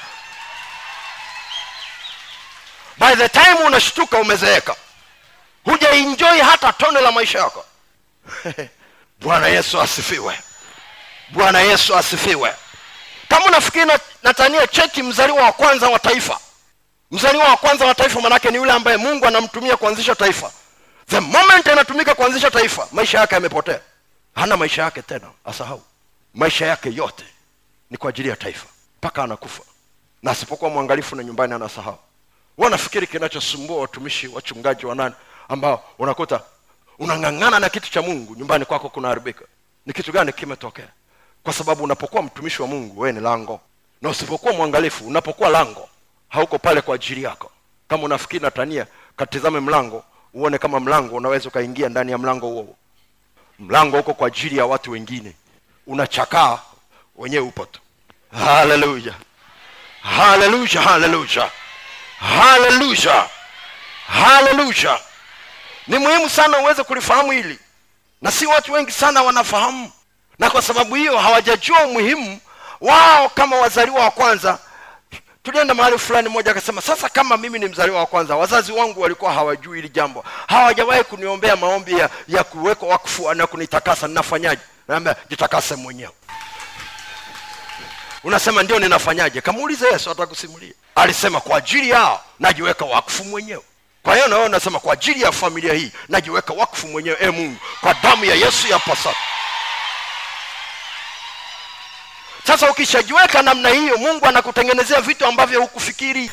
Speaker 1: By the time unashtuka umezeeka. Hujaenjoy hata tone la maisha yako bwana yesu asifiwe. Bwana yesu asifiwe. Kama unafikiri na- natania cheki mzaliwa wa kwanza wa taifa. Mzaliwa wa kwanza wa taifa manake ni yule ambaye mungu anamtumia kuanzisha taifa. The moment anatumika kuanzisha taifa maisha yake yamepotea. Hana maisha yake tena asahau. Maisha yake yote ni kwa ajili ya taifa mpaka anakufa. Na asipokuwa mwangalifu na nyumbani anasahau. Wanafikiri kinachosumbua watumishi wachungaji wa nani ambao unakuta unang'ang'ana na kitu cha mungu nyumbani kwako kunaharibika. Ni kitu gani kimetokea? Kwa sababu unapokuwa mtumishi wa mungu wewe ni lango. Na usipokuwa mwangalifu unapokuwa lango hauko pale kwa ajili yako. Kama unafikiri natania katizame mlango uone kama mlango unaweza ukaingia ndani ya mlango huo. Mlango uko kwa ajili ya watu wengine. Unachakaa wenyewe upo tu. Haleluya. Haleluya haleluya. Haleluya. Haleluya ni muhimu sana uweze kulifahamu hili. Na si watu wengi sana wanafahamu. Na kwa sababu hiyo hawajajua umuhimu wao kama wazaliwa wa kwanza. Tulienda mahali fulani moja akasema sasa kama mimi ni mzaliwa wa kwanza wazazi wangu walikuwa hawajui hili jambo. Hawajawahi kuniombea maombi ya, ya kuwekwa wakfu na kunitakasa. Ninafanyaje? Naambia jitakase mwenyewe. Unasema ndio ninafanyaje? Kamuulize yesu atakusimulia. Alisema kwa ajili yao najiweka wakfu mwenyewe kwa hiyo na wewe unasema kwa ajili ya familia hii najiweka wakfu mwenyewe e mungu kwa damu ya yesu ya pasaka. Sasa ukishajiweka namna hiyo mungu anakutengenezea vitu ambavyo hukufikiri.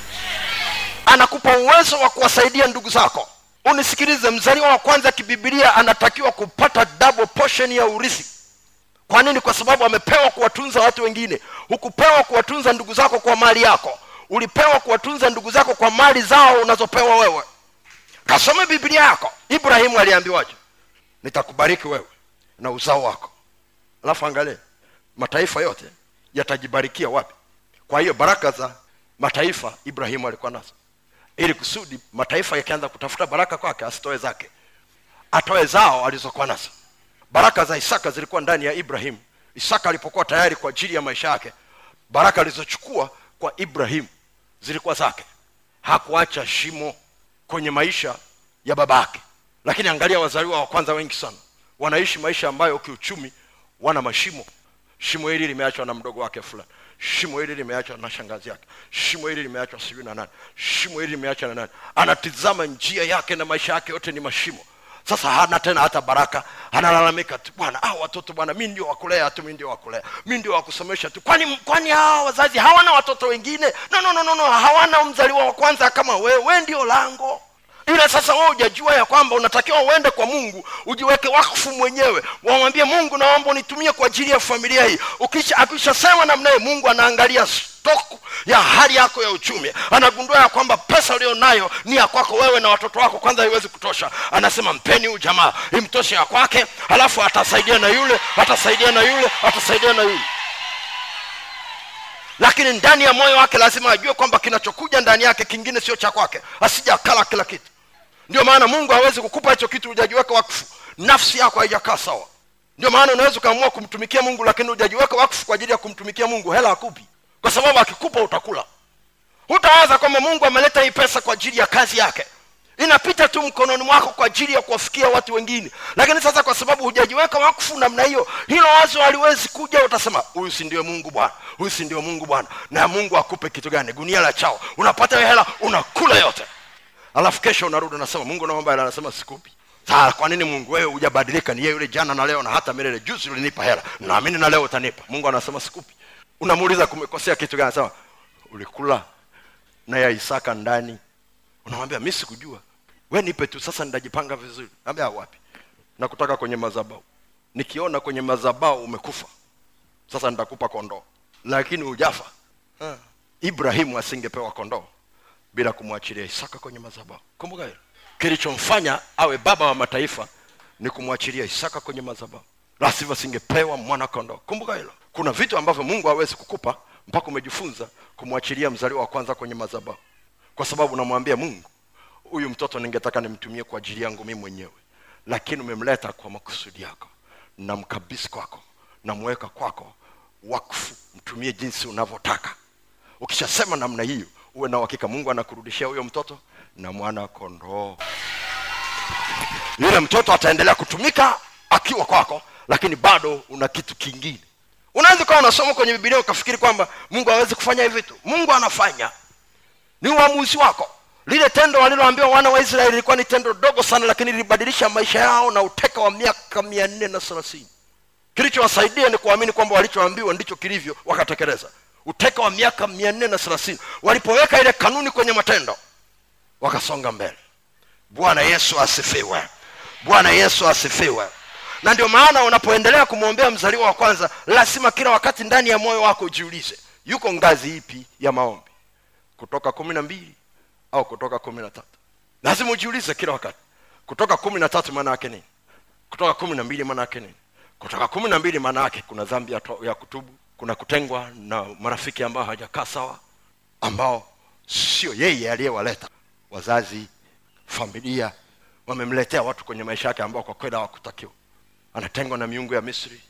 Speaker 1: Anakupa uwezo wa kuwasaidia ndugu zako. Unisikilize mzaliwa wa kwanza kibibilia anatakiwa kupata double portion ya urithi. Kwa nini? Kwa sababu amepewa kuwatunza watu wengine. Hukupewa kuwatunza ndugu zako kwa mali yako. Ulipewa kuwatunza ndugu zako kwa mali zao unazopewa wewe kasome biblia yako. Ibrahimu aliambiwaje? Nitakubariki wewe na uzao wako. Alafu angalia mataifa yote yatajibarikia wapi? Kwa hiyo baraka za mataifa ibrahimu alikuwa nazo. Ili kusudi mataifa yakianza kutafuta baraka kwake asitoe zake. Atoe zao alizokuwa nazo. Baraka za isaka zilikuwa ndani ya ibrahimu. Isaka alipokuwa tayari kwa ajili ya maisha yake baraka alizochukua kwa ibrahimu zilikuwa zake. Hakuacha shimo kwenye maisha ya baba yake. Lakini angalia wazaliwa wa kwanza wengi sana. Wanaishi maisha ambayo kiuchumi wana mashimo. Shimo hili limeachwa na mdogo wake fulani. Shimo hili limeachwa na shangazi yake. Shimo hili limeachwa sijui na nani. Shimo hili limeachwa na nani? Anatizama njia yake na maisha yake yote ni mashimo sasa hana tena hata baraka. Analalamika tu bwana ah, watoto bwana mi ndio wakulea tu mi ndio wakulea mi ndio wakusomesha tu. Kwani kwani hawa wazazi hawana watoto wengine? No, no, no, no, no. hawana mzaliwa wa kwanza kama wewe. We ndio lango ila sasa wewe hujajua ya kwamba unatakiwa uende kwa mungu ujiweke wakfu mwenyewe. Wamwambie mungu naomba unitumie kwa ajili ya familia hii. Ukisha akishasema namna hiyo mungu anaangalia stoku ya hali yako ya uchumi. Anagundua ya kwamba pesa ulionayo ni ya kwako wewe na watoto wako kwanza haiwezi kutosha. Anasema mpeni huyu jamaa imtoshe ya kwake halafu atasaidia na yule atasaidia na yule atasaidia na yule. Lakini ndani ya moyo wake lazima ajue kwamba kinachokuja ndani yake kingine sio cha kwake. Asijakala kila kitu ndio maana mungu hawezi kukupa hicho kitu hujajiweka wakfu. Nafsi yako haijakaa sawa. Ndio maana unaweza ukaamua kumtumikia mungu lakini hujajiweka wakfu kwa ajili ya kumtumikia mungu hela akupi kwa sababu akikupa utakula. Hutawaza kwamba mungu ameleta hii pesa kwa ajili ya kazi yake. Inapita tu mkononi mwako kwa ajili ya kuwafikia watu wengine. Lakini sasa kwa sababu hujajiweka wakfu namna hiyo hilo wazo haliwezi kuja utasema huyu si ndio mungu bwana? Huyu si ndio mungu bwana? Na mungu akupe kitu gani? Gunia la chao. Unapata hela unakula yote alafu kesho unarudi unasema mungu naomba hela. Anasema sikupi. Sasa kwa nini mungu wewe hujabadilika? Ni yeye yule jana na leo na hata milele. Juzi ulinipa hela. Naamini na leo utanipa. Mungu anasema sikupi. Unamuuliza kumekosea kitu gani? Anasema ulikula na ya isaka ndani. Unamwambia mi sikujua. We nipe tu sasa nitajipanga vizuri. Ambia wapi? Nakutaka kwenye mazabau nikiona kwenye mazabau umekufa sasa nitakupa kondoo. Lakini hujafa. Ibrahimu asingepewa kondoo bila kumwachilia isaka kwenye mazabau kumbuka hilo. Kilichomfanya awe baba wa mataifa ni kumwachilia isaka kwenye mazabau la sivyo asingepewa mwana kondoo. Kumbuka hilo. Kuna vitu ambavyo mungu hawezi kukupa mpaka umejifunza kumwachilia mzaliwa wa kwanza kwenye mazabau kwa sababu unamwambia mungu huyu mtoto ningetaka nimtumie kwa ajili yangu mimi mwenyewe. Lakini umemleta kwa makusudi yako namkabisi kwako namweka kwako wakfu. Mtumie jinsi unavyotaka. Ukishasema namna hiyo uwe na uhakika mungu anakurudishia huyo mtoto na mwana kondoo. Yule mtoto ataendelea kutumika akiwa kwako lakini bado una kitu kingine. Unaweza ukawa unasoma kwenye bibilia ukafikiri kwamba mungu hawezi kufanya hivi vitu mungu anafanya. Ni uamuzi wako. Lile tendo waliloambiwa wana wa israeli lilikuwa ni tendo dogo sana lakini lilibadilisha maisha yao na uteka wa miaka mia nne na thelathini. Kilichowasaidia ni kuamini kwamba walichoambiwa ndicho kilivyo wakatekeleza uteka wa miaka mia nne na thelathini. Walipoweka ile kanuni kwenye matendo wakasonga mbele. Bwana yesu asifiwe. Bwana yesu asifiwe. Na ndio maana unapoendelea kumwombea mzaliwa wa kwanza lazima kila wakati ndani ya moyo wako ujiulize yuko ngazi ipi ya maombi? Kutoka kumi na mbili au kutoka kumi na tatu? Lazima ujiulize kila wakati. Kutoka kumi na tatu maana yake nini? Kutoka kumi na mbili maana yake nini? Kutoka kumi na mbili maana yake kuna dhambi ya, ya kutubu kuna kutengwa na marafiki ambao hawajakaa sawa ambao sio yeye aliyewaleta. Wazazi familia wamemletea watu kwenye maisha yake ambao kwa kweli hawakutakiwa. Anatengwa na miungu ya misri.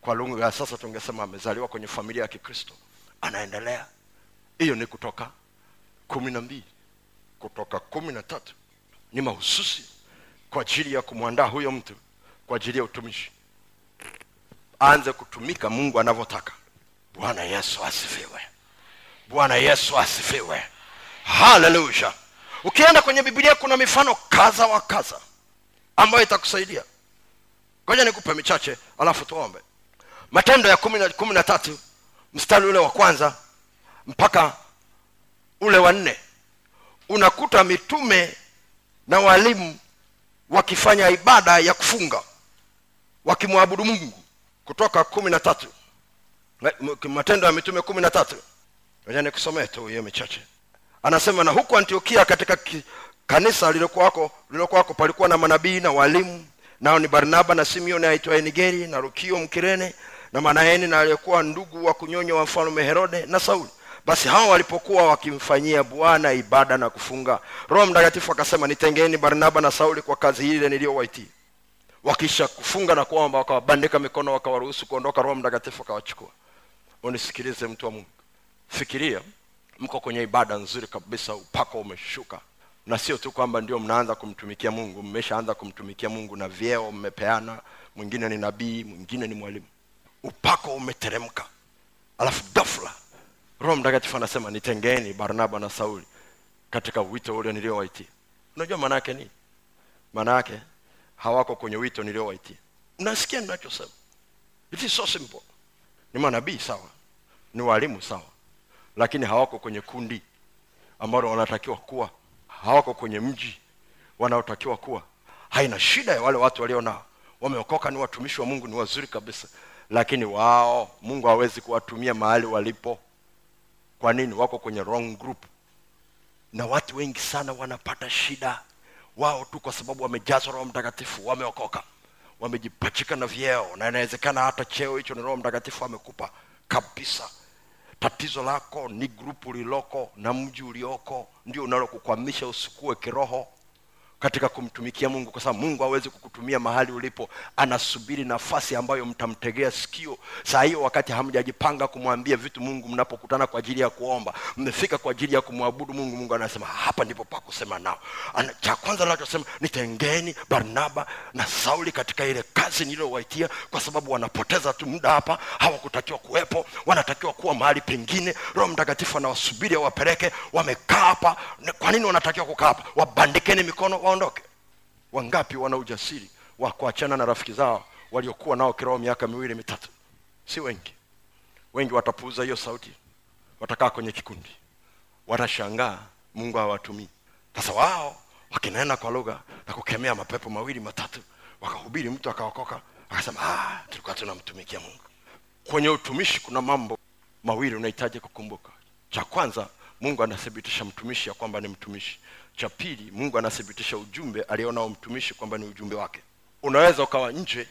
Speaker 1: Kwa lugha ya sasa tungesema amezaliwa kwenye familia ya kikristo. Anaendelea. Hiyo ni kutoka kumi na mbili kutoka kumi na tatu. Ni mahususi kwa ajili ya kumwandaa huyo mtu kwa ajili ya utumishi. Aanze kutumika mungu anavyotaka bwana yesu asifiwe. Bwana yesu asifiwe. Haleluya ukienda kwenye bibilia kuna mifano kadha wa kadha ambayo itakusaidia. Ngoja nikupe michache alafu tuombe. Matendo ya kumi na- kumi na tatu mstari ule wa kwanza mpaka ule wa nne. Unakuta mitume na walimu wakifanya ibada ya kufunga wakimwabudu mungu. Kutoka kumi na tatu matendo ya mitume kumi na tatu. Nikusomee tu hiyo michache. Anasema na huku antiokia katika ki, kanisa lilokuwako lilokuwako palikuwa na manabii na walimu. Nao ni barnaba na simeoni aitwaye nigeri na rukio mkirene na manaeni na aliyekuwa ndugu wa kunyonywa wa mfalme herode na sauli. Basi hao walipokuwa wakimfanyia bwana ibada na kufunga roho mtakatifu akasema nitengeni barnaba na sauli kwa kazi ile niliyowaitia. Wakisha kufunga na kuomba wakawabandika mikono wakawaruhusu kuondoka roho mtakatifu akawachukua unisikilize mtu wa mungu. Fikiria mko kwenye ibada nzuri kabisa upako umeshuka. Na sio tu kwamba ndio mnaanza kumtumikia mungu mmeshaanza kumtumikia mungu na vyeo mmepeana mwingine ni nabii mwingine ni mwalimu. Upako umeteremka. Alafu ghafla roho mtakatifu anasema nitengeni barnaba na sauli katika wito ule niliowaitia. Unajua maana yake nini? Maana yake hawako kwenye wito niliowaitia. Mnasikia ninachosema. It is so simple ni manabii sawa. Ni walimu sawa. Lakini hawako kwenye kundi ambalo wanatakiwa kuwa. Hawako kwenye mji wanaotakiwa kuwa. Haina shida ya wale watu walio nao. Wameokoka ni watumishi wa mungu ni wazuri kabisa. Lakini wao mungu hawezi kuwatumia mahali walipo. Kwa nini? Wako kwenye wrong group. Na watu wengi sana wanapata shida. Wao tu kwa sababu wamejazwa roho mtakatifu wameokoka wamejipachika na vyeo na inawezekana hata cheo hicho ni roho mtakatifu amekupa kabisa. Tatizo lako ni grupu liloko na mji ulioko ndio unalokukwamisha usikue kiroho katika kumtumikia mungu kwa sababu mungu hawezi kukutumia mahali ulipo. Anasubiri nafasi ambayo mtamtegea sikio. Saa hiyo wakati hamjajipanga kumwambia vitu mungu mnapokutana kwa ajili ya kuomba mmefika kwa ajili ya kumwabudu mungu mungu anasema hapa ndipo pa kusema nao. Cha kwanza anachosema nitengeni barnaba na sauli katika ile kazi niliyowaitia kwa sababu wanapoteza tu muda hapa hawakutakiwa kuwepo wanatakiwa kuwa mahali pengine. Roho mtakatifu anawasubiri awapeleke wamekaa hapa. Kwa nini wanatakiwa kukaa hapa? Wabandikeni mikono waondoke. Wangapi wana ujasiri wa kuachana na rafiki zao waliokuwa nao kiroho miaka miwili mitatu? Si wengi. Wengi watapuuza hiyo sauti watakaa kwenye kikundi watashangaa mungu hawatumii. Sasa wao wakinena kwa lugha na kukemea mapepo mawili matatu wakahubiri mtu akaokoka akasema ah, tulikuwa tunamtumikia mungu. Kwenye utumishi kuna mambo mawili unahitaji kukumbuka. Cha kwanza mungu anathibitisha mtumishi ya kwamba ni mtumishi cha pili mungu anathibitisha ujumbe alionao mtumishi kwamba ni ujumbe wake. Unaweza ukawa nje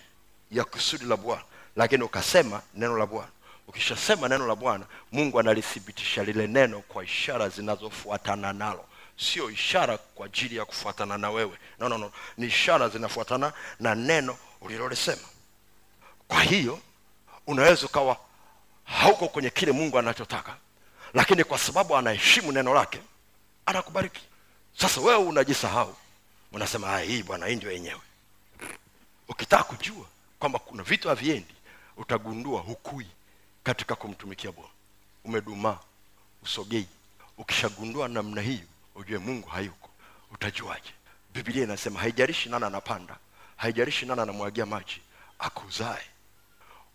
Speaker 1: ya kusudi la bwana lakini ukasema neno la bwana. Ukishasema neno la bwana mungu analithibitisha lile neno kwa ishara zinazofuatana nalo. Sio ishara kwa ajili ya kufuatana na wewe. No, no, no. ni ishara zinafuatana na neno ulilolisema kwa hiyo unaweza ukawa hauko kwenye kile mungu anachotaka lakini kwa sababu anaheshimu neno lake anakubariki sasa wewe unajisahau. Unasema hii bwana hii ndio yenyewe. Ukitaka kujua kwamba kuna vitu haviendi utagundua hukui katika kumtumikia bwana. Umedumaa usogei. Ukishagundua namna hiyo ujue mungu hayuko. Utajuaje? Biblia inasema haijarishi nana anapanda haijarishi nana anamwagia maji akuzae.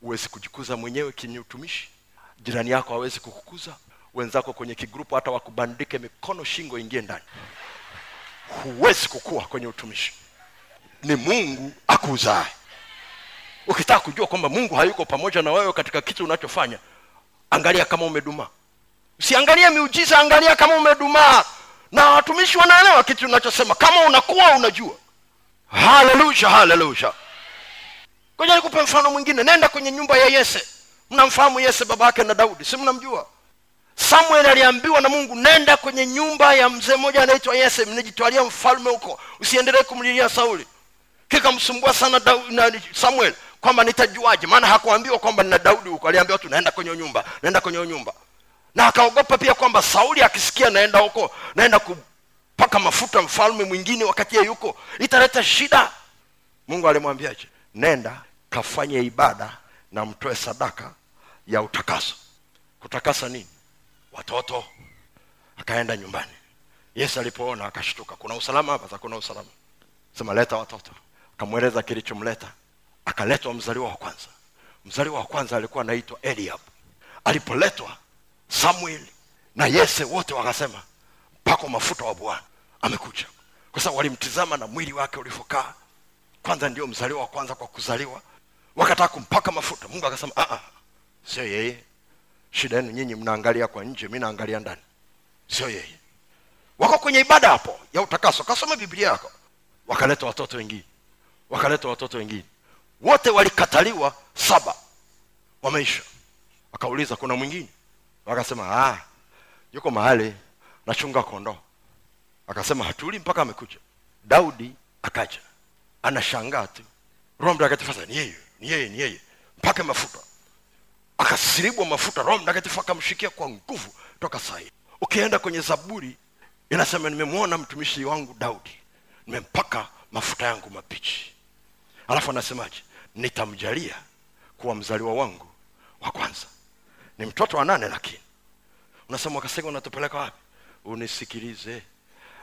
Speaker 1: Uwezi kujikuza mwenyewe kenye utumishi. Jirani yako hawezi kukukuza. Wenzako kwenye kigrupu hata wakubandike mikono shingo ingie ndani huwezi kukua kwenye utumishi. Ni mungu akuzae ukitaka kujua kwamba mungu hayuko pamoja na wewe katika kitu unachofanya angalia kama umedumaa usiangalie miujiza angalia kama umedumaa na watumishi wanaelewa kitu unachosema. Kama unakuwa unajua. Haleluya haleluya. Koja nikupe mfano mwingine. Nenda kwenye nyumba ya yese. Mnamfahamu yese baba yake na daudi. Si mnamjua samuel aliambiwa na mungu nenda kwenye nyumba ya mzee mmoja anaitwa yese mnijitwalia mfalme huko usiendelee kumlilia sauli. Kikamsumbua sana Daudi, na samuel kwamba nitajuaje? Maana hakuambiwa kwamba nina daudi huko aliambiwa tu naenda kwenye nyumba naenda kwenye nyumba. Na akaogopa pia kwamba sauli akisikia naenda huko naenda kupaka mafuta mfalme mwingine wakati ye yuko italeta shida. Mungu alimwambiaje? Nenda kafanye ibada na mtoe sadaka ya utakaso. Kutakasa nini watoto. Akaenda nyumbani. Yesu alipoona akashtuka. Kuna usalama hapa? Kuna usalama. Sema leta watoto. Akamweleza kilichomleta. Akaletwa mzaliwa wa kwanza. Mzaliwa wa kwanza alikuwa anaitwa eliab. Alipoletwa samuel na yese wote wakasema mpako mafuta wa bwana amekuja. Kwa sababu walimtizama na mwili wake ulivyokaa. Kwanza ndio mzaliwa wa kwanza kwa kuzaliwa. Wakataka kumpaka mafuta. Mungu akasema "Ah, ah, sio yeye shida yenu nyinyi mnaangalia kwa nje mi naangalia ndani. Sio yeye. Wako kwenye ibada hapo ya utakaso. Kasoma biblia yako. Wakaleta watoto wengine. Wakaleta watoto wengine. Wote walikataliwa saba. Wameisha. Akauliza kuna mwingine? Wakasema ah, yuko mahali nachunga kondoo. Akasema hatuli mpaka amekuja. Daudi akaja. Anashangaa tu. Roho mtakatifu ni yeye ni yeye ni yeye. Mpaka mafuta akasiribwa mafuta roho mtakatifu akamshikia kwa nguvu toka saa ukienda kwenye zaburi inasema nimemwona mtumishi wangu daudi nimempaka mafuta yangu mapichi. Alafu anasemaje? Nitamjalia kuwa mzaliwa wangu wa kwanza. Ni mtoto wa nane lakini. Unasema wakasega unatupeleka wapi? Unisikilize.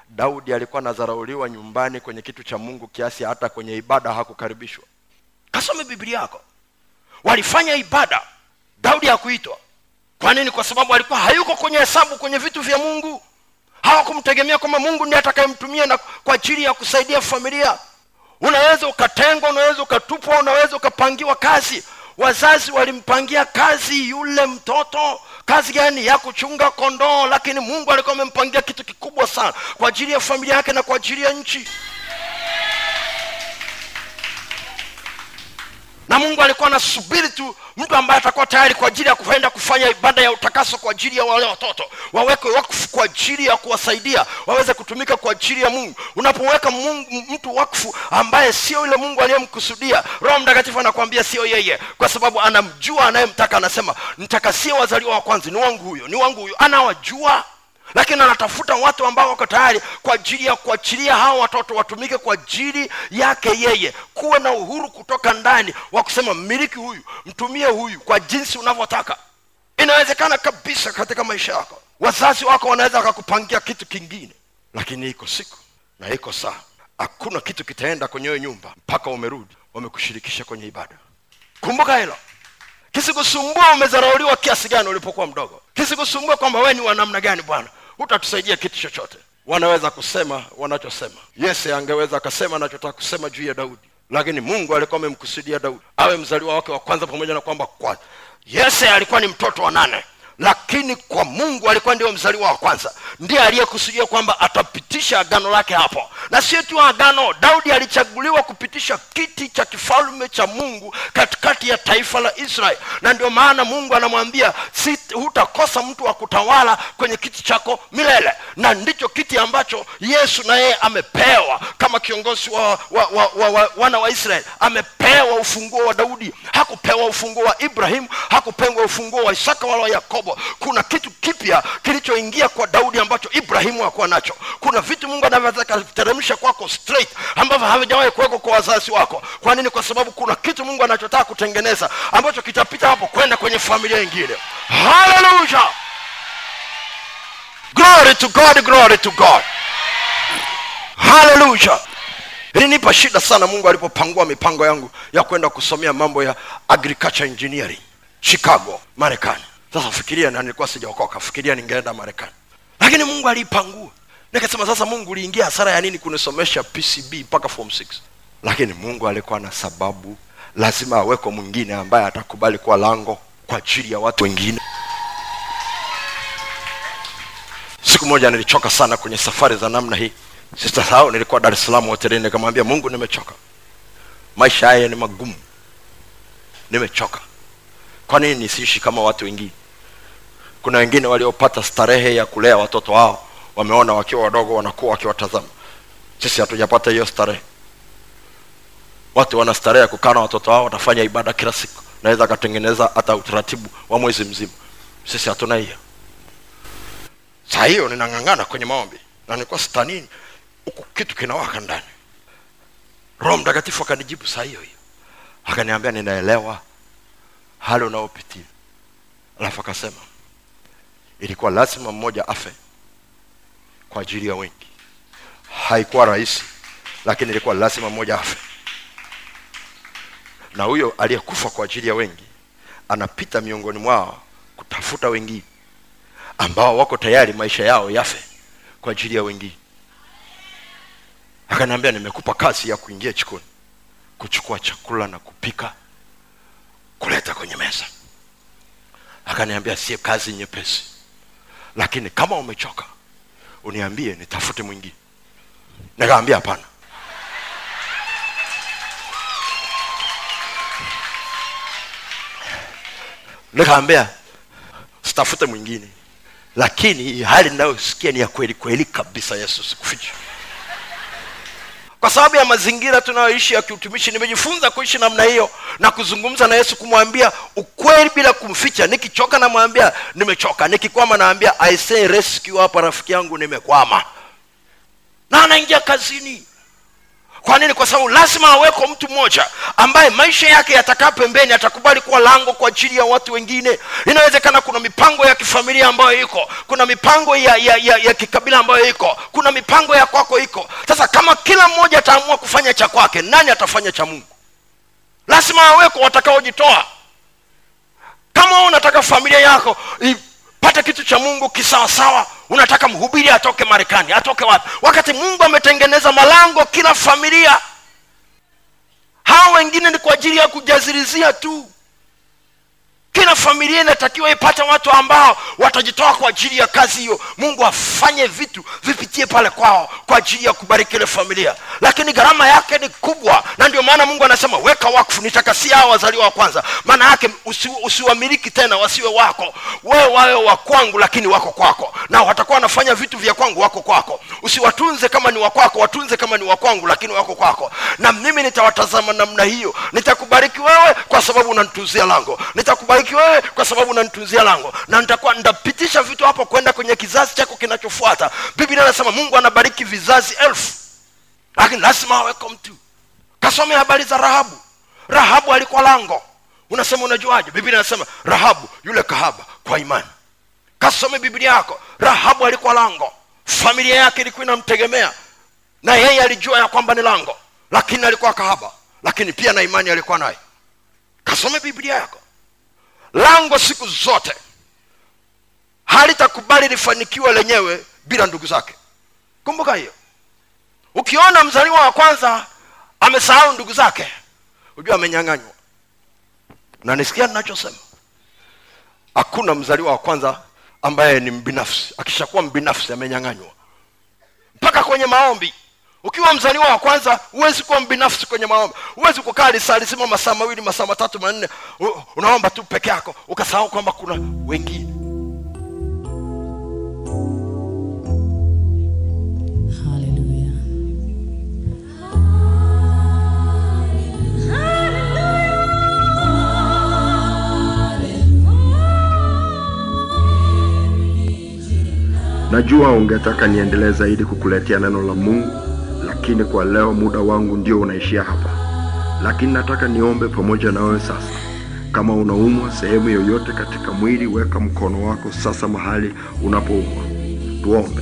Speaker 1: Daudi alikuwa anadharauliwa nyumbani kwenye kitu cha mungu kiasi hata kwenye ibada hakukaribishwa. Kasome biblia yako. Walifanya ibada daudi hakuitwa. Kwa nini? Kwa sababu alikuwa hayuko kwenye hesabu kwenye vitu vya mungu. Hawakumtegemea kwamba mungu ndiye atakayemtumia na kwa ajili ya kusaidia familia. Unaweza ukatengwa unaweza ukatupwa unaweza ukapangiwa kazi. Wazazi walimpangia kazi yule mtoto. Kazi gani? Ya kuchunga kondoo lakini mungu alikuwa amempangia kitu kikubwa sana kwa ajili ya familia yake na kwa ajili ya nchi na mungu alikuwa anasubiri tu mtu ambaye atakuwa tayari kwa ajili ya kuenda kufanya ibada ya utakaso kwa ajili ya wale watoto. Wawekwe wakfu kwa ajili ya kuwasaidia waweze kutumika kwa ajili ya mungu. Unapoweka mungu, mtu wakfu ambaye sio yule mungu aliyemkusudia roho mtakatifu anakuambia sio yeye kwa sababu anamjua anayemtaka anasema mtakasie wazaliwa wa kwanza ni wangu huyo ni wangu huyo. Anawajua lakini anatafuta watu ambao wako tayari kwa ajili ya kuachilia hawa watoto watumike kwa ajili yake yeye. Kuwe na uhuru kutoka ndani wa kusema mmiliki huyu mtumie huyu kwa jinsi unavyotaka. Inawezekana kabisa katika maisha yako wazazi wako wanaweza wakakupangia kitu kingine lakini iko siku na iko saa. Hakuna kitu kitaenda kwenye hiyo nyumba mpaka umerudi wamekushirikisha kwenye ibada. Kumbuka hilo. Kisikusumbua umezarauliwa kiasi gani ulipokuwa mdogo. Kisikusumbua kwamba we ni wa namna gani bwana utatusaidia kitu chochote. Wanaweza kusema wanachosema. Yese angeweza akasema anachotaka kusema juu ya daudi. Lakini mungu alikuwa amemkusudia daudi awe mzaliwa wake wa kwanza pamoja na kwamba kwa yese alikuwa ni mtoto wa nane lakini kwa mungu alikuwa ndio mzaliwa wa kwanza. Ndiye aliyekusudia kwamba atapitisha agano lake hapo. Na sio tu agano daudi alichaguliwa kupitisha kiti cha kifalme cha mungu katikati ya taifa la israeli. Na ndio maana mungu anamwambia si hutakosa mtu wa kutawala kwenye kiti chako milele. Na ndicho kiti ambacho yesu na yeye amepewa kama kiongozi wa, wa, wa, wa, wa wana wa israeli. Amepewa ufunguo wa daudi. Hakupewa ufunguo wa ibrahimu. Hakupewa ufunguo wa isaka wala wa yakobo kuna kitu kipya kilichoingia kwa daudi ambacho ibrahimu hakuwa nacho. Kuna vitu mungu anavyotaka kuteremsha kwako straight ambavyo havijawahi kuwekwa kwa wazazi wako. Kwa nini? Kwa sababu kuna kitu mungu anachotaka kutengeneza ambacho kitapita hapo kwenda kwenye familia ingine haleluya glory to god glory to god. Haleluya ilinipa shida sana mungu alipopangua mipango yangu ya kwenda kusomea mambo ya agriculture engineering chicago marekani sasa fikiria na nilikuwa sijaokoka. Fikiria ningeenda marekani. Lakini mungu aliipangua nikasema sasa mungu uliingia hasara ya nini kunisomesha pcb mpaka form 6 lakini mungu alikuwa na sababu. Lazima aweko mwingine ambaye atakubali kuwa lango kwa ajili ya watu wengine. Siku moja nilichoka sana kwenye safari za namna hii. Sitasahau nilikuwa dar es salaam hotelini. Nikamwambia mungu nimechoka. Maisha haya ni magumu. Nimechoka. Kwa nini nisiishi kama watu wengine kuna wengine waliopata starehe ya kulea watoto wao wameona wakiwa wadogo wanakuwa wakiwatazama. Sisi hatujapata hiyo starehe. Watu wana starehe ya kukaa na watoto wao watafanya ibada kila siku. Naweza akatengeneza hata utaratibu wa mwezi mzima. Sisi hatuna hiyo. Saa hiyo ninang'ang'ana kwenye maombi na nilikuwa stanini huku kitu kinawaka ndani. Roho mtakatifu akanijibu saa hiyo hiyo. Akaniambia ninaelewa hali unaopitia alafu akasema ilikuwa lazima mmoja afe kwa ajili ya wengi. Haikuwa rahisi lakini ilikuwa lazima mmoja afe. Na huyo aliyekufa kwa ajili ya wengi anapita miongoni mwao kutafuta wengine ambao wako tayari maisha yao yafe kwa ajili ya wengi. Akaniambia nimekupa kazi ya kuingia chikoni kuchukua chakula na kupika kuleta kwenye meza. Akaniambia sie kazi nyepesi lakini kama umechoka uniambie nitafute mwingine. Nikaambia hapana. Nikaambia sitafute mwingine. Lakini hali ninayosikia ni ya kweli kweli kabisa yesu sikuficha kwa sababu ya mazingira tunayoishi ya kiutumishi nimejifunza kuishi namna hiyo na kuzungumza na yesu kumwambia ukweli bila kumficha. Nikichoka namwambia nimechoka. Nikikwama naambia i say rescue hapa rafiki yangu nimekwama. Na anaingia kazini kwa nini? Kwa sababu lazima aweko mtu mmoja ambaye maisha yake yatakaa pembeni atakubali kuwa lango kwa ajili ya watu wengine. Inawezekana kuna mipango ya kifamilia ambayo iko kuna mipango ya, ya, ya, ya kikabila ambayo iko kuna mipango ya kwako iko. Sasa kama kila mmoja ataamua kufanya cha kwake nani atafanya cha mungu? Lazima aweko watakaojitoa kama unataka familia yako ipate kitu cha mungu kisawasawa unataka mhubiri atoke marekani atoke wapi? Wakati mungu ametengeneza malango kila familia. Hawa wengine ni kwa ajili ya kujazirizia tu kila familia inatakiwa ipate watu ambao watajitoa kwa ajili ya kazi hiyo. Mungu afanye vitu vipitie pale kwao kwa ajili ya kubariki ile familia. Lakini gharama yake ni kubwa na ndio maana mungu anasema weka wakfu nitakasia hao wazaliwa wa kwanza. Maana yake usi, usiwamiliki tena wasiwe wako. Wewe wawe wa kwangu lakini wako kwako. Na watakuwa wanafanya vitu vya kwangu wako kwako. Usiwatunze kama ni wakwako watunze kama ni wakwangu lakini wako kwako. Na mimi nitawatazama namna hiyo. Nitakubariki wewe kwa sababu unanitunzia lango. Nitakubariki wewe kwa sababu unanitunzia lango na nitakuwa nitapitisha vitu hapo kwenda kwenye kizazi chako kinachofuata. Biblia anasema mungu anabariki vizazi elfu. Lakini lazima aweko mtu. Kasome habari za rahabu. Rahabu alikuwa lango. Unasema unajuaje? Biblia anasema rahabu yule kahaba kwa imani. Kasome biblia yako. Rahabu alikuwa lango. Familia yake ilikuwa inamtegemea. Na yeye alijua ya kwamba ni lango. Lakini alikuwa kahaba. Lakini pia na imani alikuwa naye. Kasome biblia yako lango siku zote. Halitakubali lifanikiwa lenyewe bila ndugu zake. Kumbuka hiyo. Ukiona mzaliwa wa kwanza amesahau ndugu zake hujua amenyang'anywa. Na nisikia ninachosema? Hakuna mzaliwa wa kwanza ambaye ni mbinafsi. Akishakuwa mbinafsi amenyang'anywa. Mpaka kwenye maombi ukiwa mzaliwa wa kwanza huwezi kuwa mbinafsi kwenye maombi. Huwezi kukaa lisali lisima masaa mawili masaa matatu manne. Unaomba tu peke yako. Ukasahau kwamba kuna wengine.
Speaker 2: Najua ungetaka niendelee zaidi kukuletea neno la mungu lakini kwa leo muda wangu ndio unaishia hapa. Lakini nataka niombe pamoja na wewe sasa. Kama unaumwa sehemu yoyote katika mwili weka mkono wako sasa mahali unapoumwa. Tuombe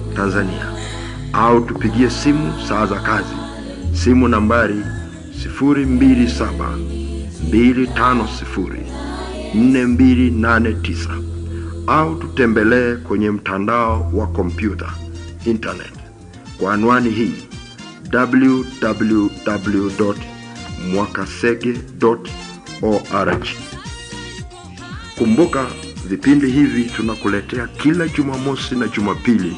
Speaker 1: Tanzania, au tupigie simu saa za kazi, simu nambari 027 250 4289 au tutembelee kwenye mtandao wa kompyuta internet. Kwa anwani hii www.mwakasege.org. Kumbuka vipindi hivi tunakuletea kila Jumamosi na Jumapili,